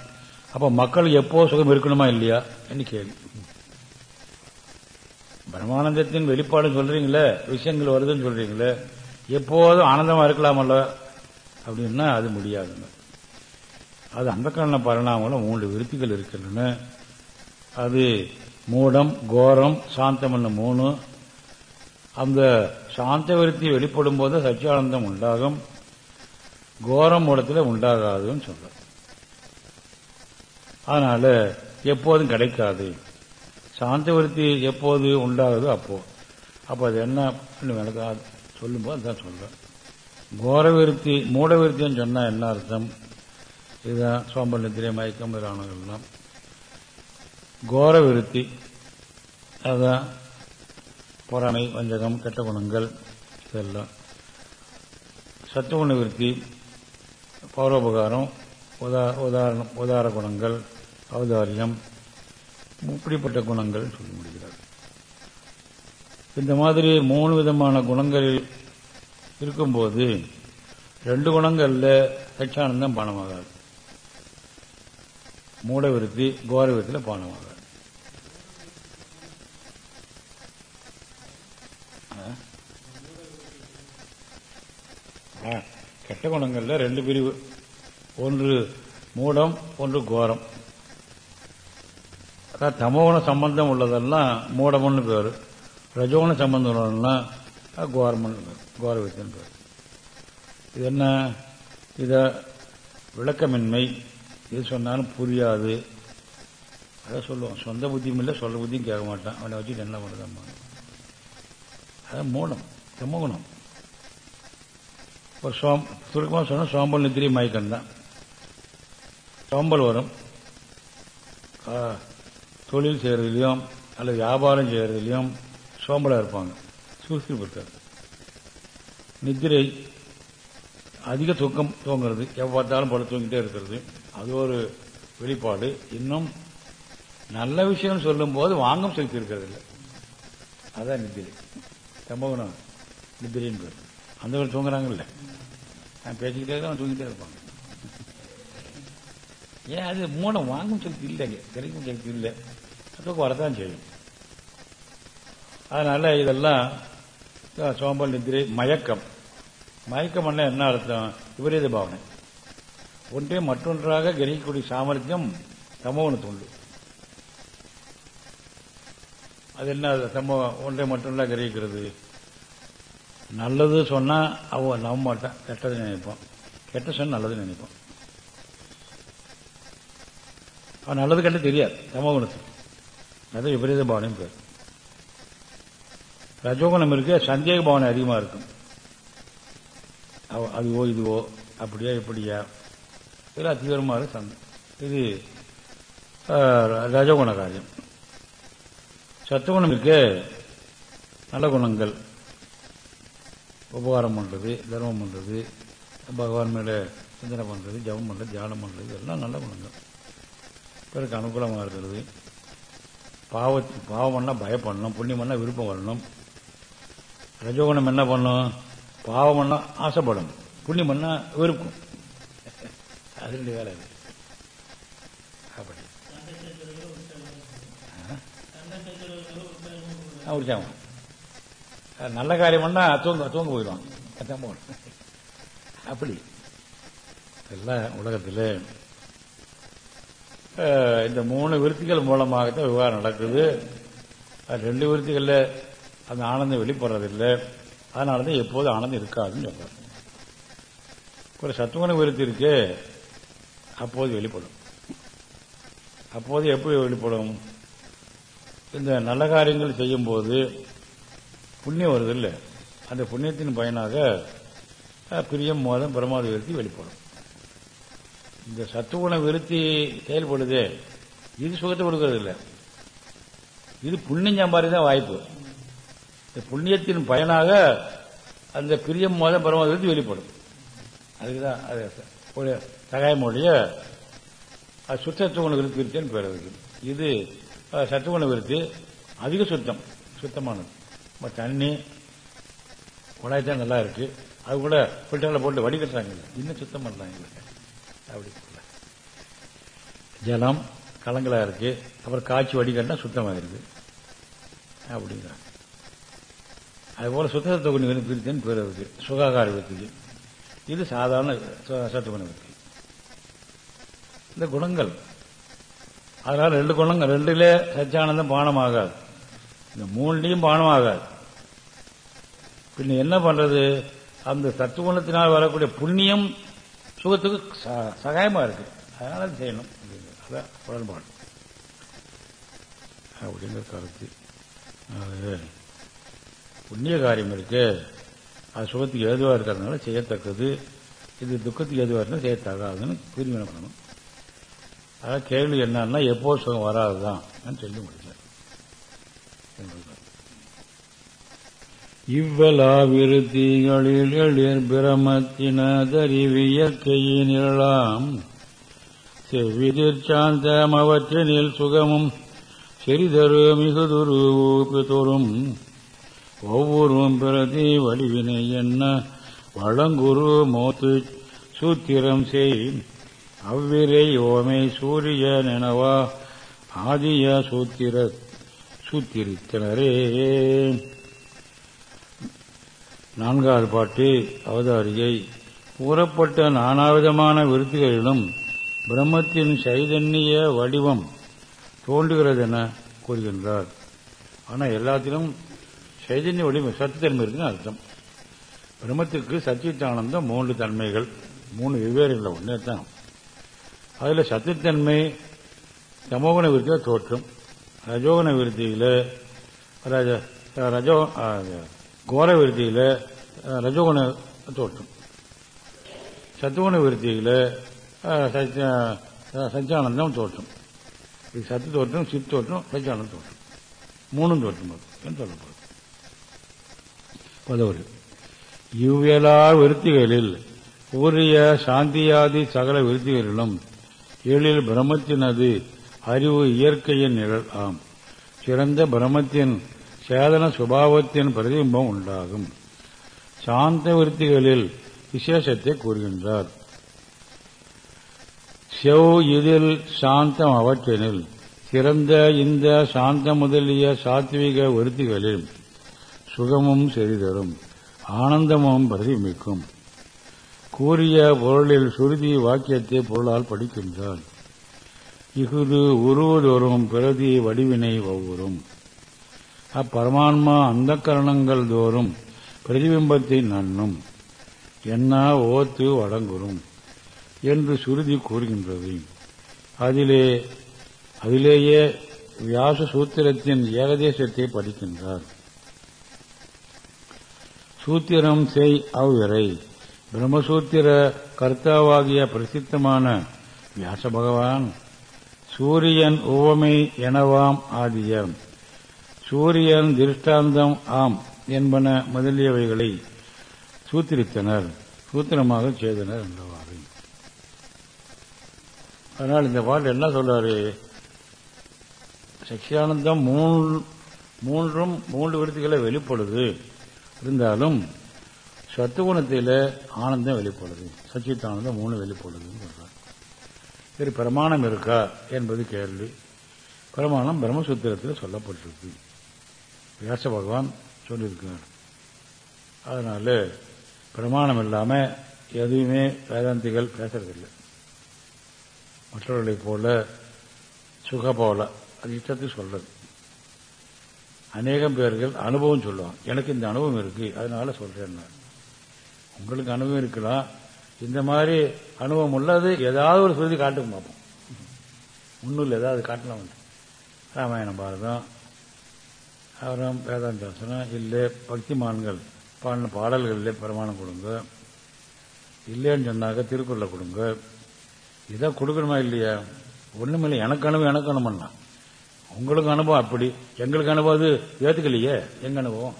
அப்ப மக்கள் எப்போ சுகம் இருக்கணுமா இல்லையா? என்று கேள்வி. பிரம்மானந்தத்தின் வெளிப்பாடு சொல்றீங்களே விஷயங்கள் வருதுன்னு சொல்றீங்களே எப்போதும் ஆனந்தமா இருக்கலாமல்ல? அப்படின்னா அது முடியாதுங்க. அது அந்த காரண பரிணாமங்களும் மூன்று விருத்திகள் இருக்கின்றன. அது மூடம் கோரம் சாந்தம் என்ன மூணு. அந்த சாந்த விருத்தி வெளிப்படும் போது சச்சியானந்தம் உண்டாகும். கோரம் மூலத்தில் உண்டாகாதுன்னு சொல்ற அதனால எப்போதும் கிடைக்காது. சாந்தவருத்தி எப்போது உண்டாகுதோ அப்போ. அப்போ அது என்ன விளக்காது சொல்லும்போது அதுதான் சொல்றேன். கோர விருத்தி மூட விருத்தின்னு என்ன அர்த்தம்? இதுதான் சோம்பல் நித்திரை மயக்கம் முதலானவர்கள்லாம் கோர விருத்தி அதுதான் பொறாமை வஞ்சகம் கெட்ட குணங்கள் இதெல்லாம். சத்துவகுண விருத்தி பௌரோபகாரம் உதா உதாரணம் உதார குணங்கள் அவதாரியம் இப்படிப்பட்ட குணங்கள் சொல்லி முடிகிறார் இந்த மாதிரி மூணு விதமான குணங்களில் இருக்கும்போது ரெண்டு குணங்கள்ல சச்சானந்தம் பானமாகாது. மூட விருத்தி கோர பானமாகாது கெட்ட குணங்கள்ல ரெண்டு பிரிவு. ஒன்று மூடம் ஒன்று கோரம். அதாவது தமோகுண சம்பந்தம் உள்ளதெல்லாம் மூடமன்னு பேர். ரஜோன சம்பந்தம் உள்ளதெல்லாம் கோரமன் கோரவித்தன் பேர். இது என்ன? இத விளக்கமின்மை இது சொன்னாலும் புரியாது. அதான் சொல்லுவான் சொந்த புத்தியும் இல்லை சொல்ல புத்தியும் கேட்க மாட்டான். அவனை வச்சுட்டு என்ன பண்ணுறம்மா அதான் மூடம் தமோகுணம். ஒரு சோம் சுருக்கமாக சொன்னால் சோம்பல் நித்திரி மயக்கம் தான் சோம்பல் வரும். தொழில் செய்யறதுலையும் அல்லது வியாபாரம் செய்யறதுலையும் சோம்பலா இருப்பாங்க. சுறுசுறுப்பு இருக்காது நித்திரை அதிக தூக்கம் தூங்குறது எவ்வளோ பார்த்தாலும் படம் தூங்கிட்டே இருக்கிறது அது ஒரு வெளிப்பாடு. இன்னும் நல்ல விஷயம் சொல்லும் போது வாங்கும் சக்தி இருக்கிறது இல்லை. அதான் நித்திரை. சம்பவம் நித்திரின்னு பேர் அந்த தூங்குறாங்கல்ல. நான் பேசிக்கிட்டே தான் தூங்கிட்டே இருப்பாங்க. ஏன் அது மூலம் வாங்கும் சக்தி இல்லைங்க. கிடைக்கும் சக்தி இல்லை. தூக்கம் வரத்தான் செய்யும். அதனால இதெல்லாம் சோம்பல் நிதிரை மயக்கம். மயக்கம் என்ன அர்த்தம்? விபரீத பாவனை. ஒன்றே மற்றொன்றாக கிரகிக்கக்கூடிய சாமர்த்தியம் தமோகனுக்கு உண்டு அது என்ன சம ஒன்றை மற்றொன்றாக கிரகிக்கிறது? நல்லது சொன்னா அவன் நம்ப மாட்டான். கெட்டது நினைப்பான். கெட்ட சொன்ன நல்லது நினைப்பான். அவன் நல்லது கண்டு தெரியாது. தமோகுணத்துக்கு அது விபரீத பாவனையும் பேர். ரஜோகுணம் இருக்க சந்தேக பாவனை அதிகமாக இருக்கும். அவ- அதுவோ இதுவோ அப்படியா இப்படியா? இதெல்லாம் தீவிரமாக இருக்கு இது ஆஹ், காரியம். சத்துவகுணம் இருக்கு நல்ல குணங்கள். உபகாரம் பண்றது தர்மம் பண்றது பகவான் மேல சிந்தனை பண்றது ஜபம் பண்ணுறது தியானம் பண்ணுறது எல்லாம் நல்ல குணங்கள். பிறகு அனுகூலமாக இருக்கிறது. பாவ பாவம்னா பயப்படணும் புண்ணியம்னா விருப்பம் வரணும். ரஜோகுணம் என்ன பண்ணும்? பாவம் ஆசைப்படணும் புண்ணியம்னா விருப்பம் அது ரெண்டு வேலை அது. அப்படி. உற்சாகம் நல்ல காரியம் தூங்க தூங்க போயிடுவான். அப்படி. எல்லாம் உலகத்தில் இந்த மூணு விருத்திகள் மூலமாகத்தான் விவகாரம் நடக்குது. ரெண்டு விருத்திகளில் அந்த ஆனந்தம் வெளிப்படுறதில்லை. அதனால தான் எப்போதும் ஆனந்தம் இருக்காதுன்னு சொல்றாங்க. ஒரு சத்துவன விருத்தி இருக்கு அப்போது வெளிப்படும். அப்போது எப்படி வெளிப்படும்? இந்த நல்ல காரியங்கள் செய்யும்போது புண்ணியம் வருது இல்லை அந்த புண்ணியத்தின் பயனாக பிரியம் மோதம் பிரமாத விருத்தி வெளிப்படும். இந்த சத்துவகுண விருத்தி செயல்படுதே இது சுகத்தை கொடுக்கறது இல்லை. இது புண்ணியம் சம்பாதிதான் வாய்ப்பு. இந்த புண்ணியத்தின் பயனாக அந்த பிரியம் மோத பிரமாத விருத்தி வெளிப்படும். அதுக்குதான் அது ஒரு சகாயமொழிய அது சுத்தத்துவன விருத்தி விருத்தின்னு பேர் இருக்கு இது அஹ், விருத்தி அதிக சுத்தம் சுத்தமானது. நம்ம தண்ணி குழாய் தான் நல்லா இருக்கு. அது கூட ஃபில்டரில் போட்டு வடிகட்டுறாங்க. இன்னும் சுத்தம் பண்ணலாங்க அப்படி. ஜலம் கலங்களா இருக்கு. அப்புறம் காய்ச்சி வடிகட்டினா சுத்தமாயிருது அப்படிங்கிறாங்க. அதுபோல சுத்தத்துவ குணம் பிரித்தேன்னு பேர் இருக்கு. சுகாகார விருத்திக்கு இது சாதாரண ச- சத்துவகுண விருத்தி இந்த குணங்கள். அதனால ரெண்டு குணங்கள். ரெண்டுல சச்சியானந்தம் பானமாகாது. இந்த மூணுலையும் பானமாகாது. பின்ன என்ன பண்றது? அந்த சத்துவகுணத்தினால் வரக்கூடிய புண்ணியம் சுகத்துக்கு ச- சகாயமா இருக்கு. அதனால செய்யணும். அப்படிங்கிறது. அதான் உடன்பாடு. அப்படிங்கிற கருத்து. புண்ணிய காரியம் இருக்கு. அது சுகத்துக்கு ஏதுவாக இருக்கிறதுனால செய்யத்தக்கது. இது துக்கத்துக்கு எதுவாக இருந்தால் செய்யத்தகாதுன்னு தீர்மானம் பண்ணணும். அதாவது கேள்வி என்னன்னா எப்போ சுகம் வராதுதான். சொல்லி முடியல. என்பதுதான். இவ்வளா விருத்திகளில் எழில் செவ்விதிர் சாந்தம் அவற்றினில் சுகமும் செறிதரு மிகுதுரு தோறும் ஒவ்வொருவரும் பிரதி வடிவினை என்ன வளங்குரு மோத்து சூத்திரம் செய். அவ்விரை ஓமை சூரிய நினவா ஆதிய சூத்திர சூத்திரித்தனரே. நான்காவது பாட்டு அவதாரியை. கூறப்பட்ட நானாவிதமான விருத்திகளிலும் பிரம்மத்தின் சைதன்ய வடிவம் தோன்றுகிறது என கூறுகின்றார். ஆனால் எல்லாத்திலும் சைதன்ய வடிவம் சத்தியத்தன்மை இருக்குன்னு அர்த்தம். பிரம்மத்திற்கு சத்தியத்தானந்தம் மூன்று தன்மைகள் மூணு வெவ்வேறு இல்லை ஒன்றே தான். அதில் சத்தியத்தன்மை தமோகன விருத்தியில் தோற்றும். ரஜோகன விருத்தியில் ரஜோ கோர விருத்தியில் ரஜோகுண தோற்றம். சத்துகுண விருத்தியில் சச்சியானந்தம் தோற்றம். இது சத்து தோற்றம் சித் தோற்றம் சச்சியானந்தம் தோற்றம். மூணும் தோற்றம் அது என்று சொல்லப்படுது பதவரு இவ்வியலா விருத்திகளில் கூறிய சாந்தியாதி சகல விருத்திகளிலும் எழில் பிரம்மத்தினது அறிவு இயற்கையின் நிழல் ஆம். சிறந்த பிரம்மத்தின் சேதன சுபாவத்தின் பிரதிபிம்பம் உண்டாகும். சாந்த விருத்திகளில் விசேஷத்தை கூறுகின்றார். செவ் இதில் சாந்தம் அவற்றினில் சிறந்த இந்த சாந்த முதலிய சாத்விக விருத்திகளில் சுகமும் செறிதரும் ஆனந்தமும் பிரதிபிக்கும் கூறிய பொருளில் சுருதி வாக்கியத்தை பொருளால் படிக்கின்றார். இஃது உருவதோறும் பிரதி வடிவினை ஒவ்வொரும் அப்பரமான்மா அந்த கரணங்கள் தோறும் பிரதிபிம்பத்தை நன்னும் என்ன ஓத்து வடங்குறும் என்று சுருதி கூறுகின்றது. அதிலே அதிலேயே வியாச சூத்திரத்தின் ஏகதேசத்தை படிக்கின்றார். சூத்திரம் செய் அவ்விரை. பிரம்மசூத்திர கர்த்தாவாகிய பிரசித்தமான வியாச பகவான் சூரியன் உவமை எனவாம் ஆதியம் சூரியன் திருஷ்டாந்தம் ஆம் என்பன முதலியவைகளை சூத்திரித்தனர் சூத்திரமாக செய்தனர் என்றவாறு அதனால் இந்த பாட்டு என்ன சொல்றாரு? சக்தியானந்தம் மூன்றும் மூன்று விருத்திகளை வெளிப்படுது. இருந்தாலும் சத்துகுணத்தில் ஆனந்தம் வெளிப்படுது. சச்சித்தானந்தம் மூணு வெளிப்படுதுன்னு சொல்றார். சரி பிரமாணம் இருக்கா என்பது கேள்வி. பிரமாணம் பிரம்மசூத்திரத்தில் சொல்லப்பட்டிருக்கு. வியாச பகவான் சொல்லியிருக்கிறார். அதனால பிரமாணம் இல்லாமல் எதுவுமே வேதாந்திகள் பேசுறதில்லை. மற்றவர்களைப் போல சுக போல அது இஷ்டத்துக்கு சொல்றது. அநேகம் பேர்கள் அனுபவம் சொல்லுவாங்க. எனக்கு இந்த அனுபவம் இருக்கு அதனால சொல்றேன் உங்களுக்கு அனுபவம் இருக்கலாம் இந்த மாதிரி அனுபவம் உள்ளது ஏதாவது ஒரு சொல்லி காட்டுக்கு பார்ப்போம் முன்னூல் ஏதாவது காட்டலாம். ராமாயணம் பாரதம் அப்புறம் வேதாந்தாசனம் இல்லை பக்திமான்கள் பாடின பாடல்களில் பிரமாணம் கொடுங்க. இல்லைன்னு சொன்னாக்க திருக்குறளை கொடுங்க. இதை கொடுக்கணுமா இல்லையா? ஒண்ணுமில்லை எனக்கு அனுபவம் எனக்கு அனுபவம்னா. உங்களுக்கு அனுபவம் அப்படி. எங்களுக்கு அனுபவம் அது ஏத்துக்கலையே. எங்க அனுபவம்?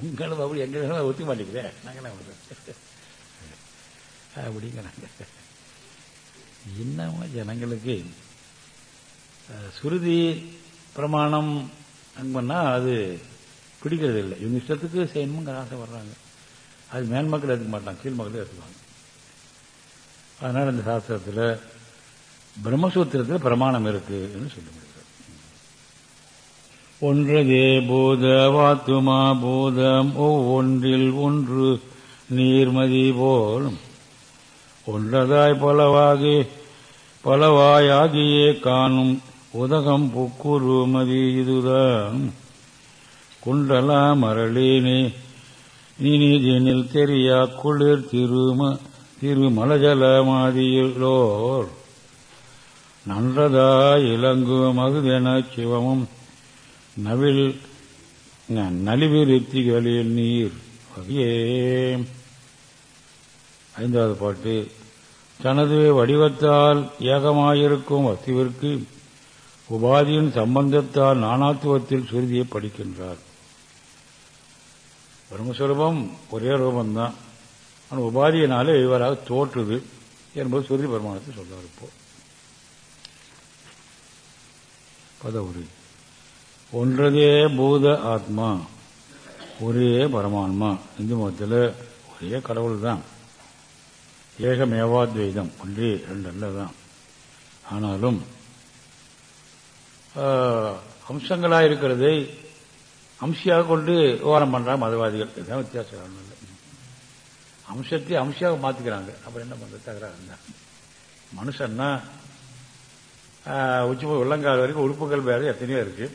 உங்க அனுபவம் அப்படி. எங்க அனுபவம் ஒத்துக்க மாட்டேங்குதே. என்ன அப்படிங்கிறாங்க. இன்னமும் ஜனங்களுக்கு சுருதி பிரமாணம் பண்ணா அது பிடிக்கிறது இல்லை. இவங்க இஷ்டத்துக்கு செய்யணுங்கிற ஆசை வர்றாங்க. அது மேன் மக்கள் எடுத்துக்க மாட்டாங்க கீழ் மக்கள் எடுத்துக்குவாங்க அதனால இந்த சாஸ்திரத்தில் பிரம்மசூத்திரத்தில் பிரமாணம் இருக்குன்னு சொல்ல முடியாது ஒன்றதே பூதவாத்துமா பூதம் ஒவ்வொன்றில் ஒன்று நீர்மதி போலும். ஒன்றதாய் பலவாகி பலவாயாகியே காணும் உதகம் பொக்குருமதி இதுதான் குண்டலா மரளினி நீதினில் தெரியா குளிர் திரும திருமலஜலமாதியிலோர் நன்றதா இலங்கு மகுதென சிவமும் நவில் நலிவிருத்திகளில் நீர் வகையே ஐந்தாவது பாட்டு. தனது வடிவத்தால் ஏகமாயிருக்கும் வஸ்துவிற்கு உபாதியின் சம்பந்தத்தால் நானாத்துவத்தில் சுருதியை படிக்கின்றார். பிரம்மஸ்வரூபம் ஒரே ரூபம்தான். ஆனால் உபாதியினாலே இவராக தோற்றுது என்பது சுருதி பிரமாணத்தை சொல்றார் இப்போ. பதவுரை. ஒன்றதே பூத ஆத்மா ஒரே பரமாத்மா. இந்து மதத்தில் ஒரே கடவுள் தான் ஏகமேவாத்வைதம். ஒன்றே ரெண்டு அல்ல தான் ஆனாலும் அம்சங்களாக இருக்கிறதை அம்சியாக கொண்டு விவகாரம் பண்றாங்க மதவாதிகள். இதுதான் வித்தியாசம். ஒன்றும் அம்சத்தை அம்சியாக மாத்திக்கிறாங்க. அப்புறம் என்ன பண்றது? தகராறு தான். மனுஷன்னா உச்சி போய் உள்ளங்கால் வரைக்கும் உறுப்புகள் வேறு எத்தனையோ இருக்கு.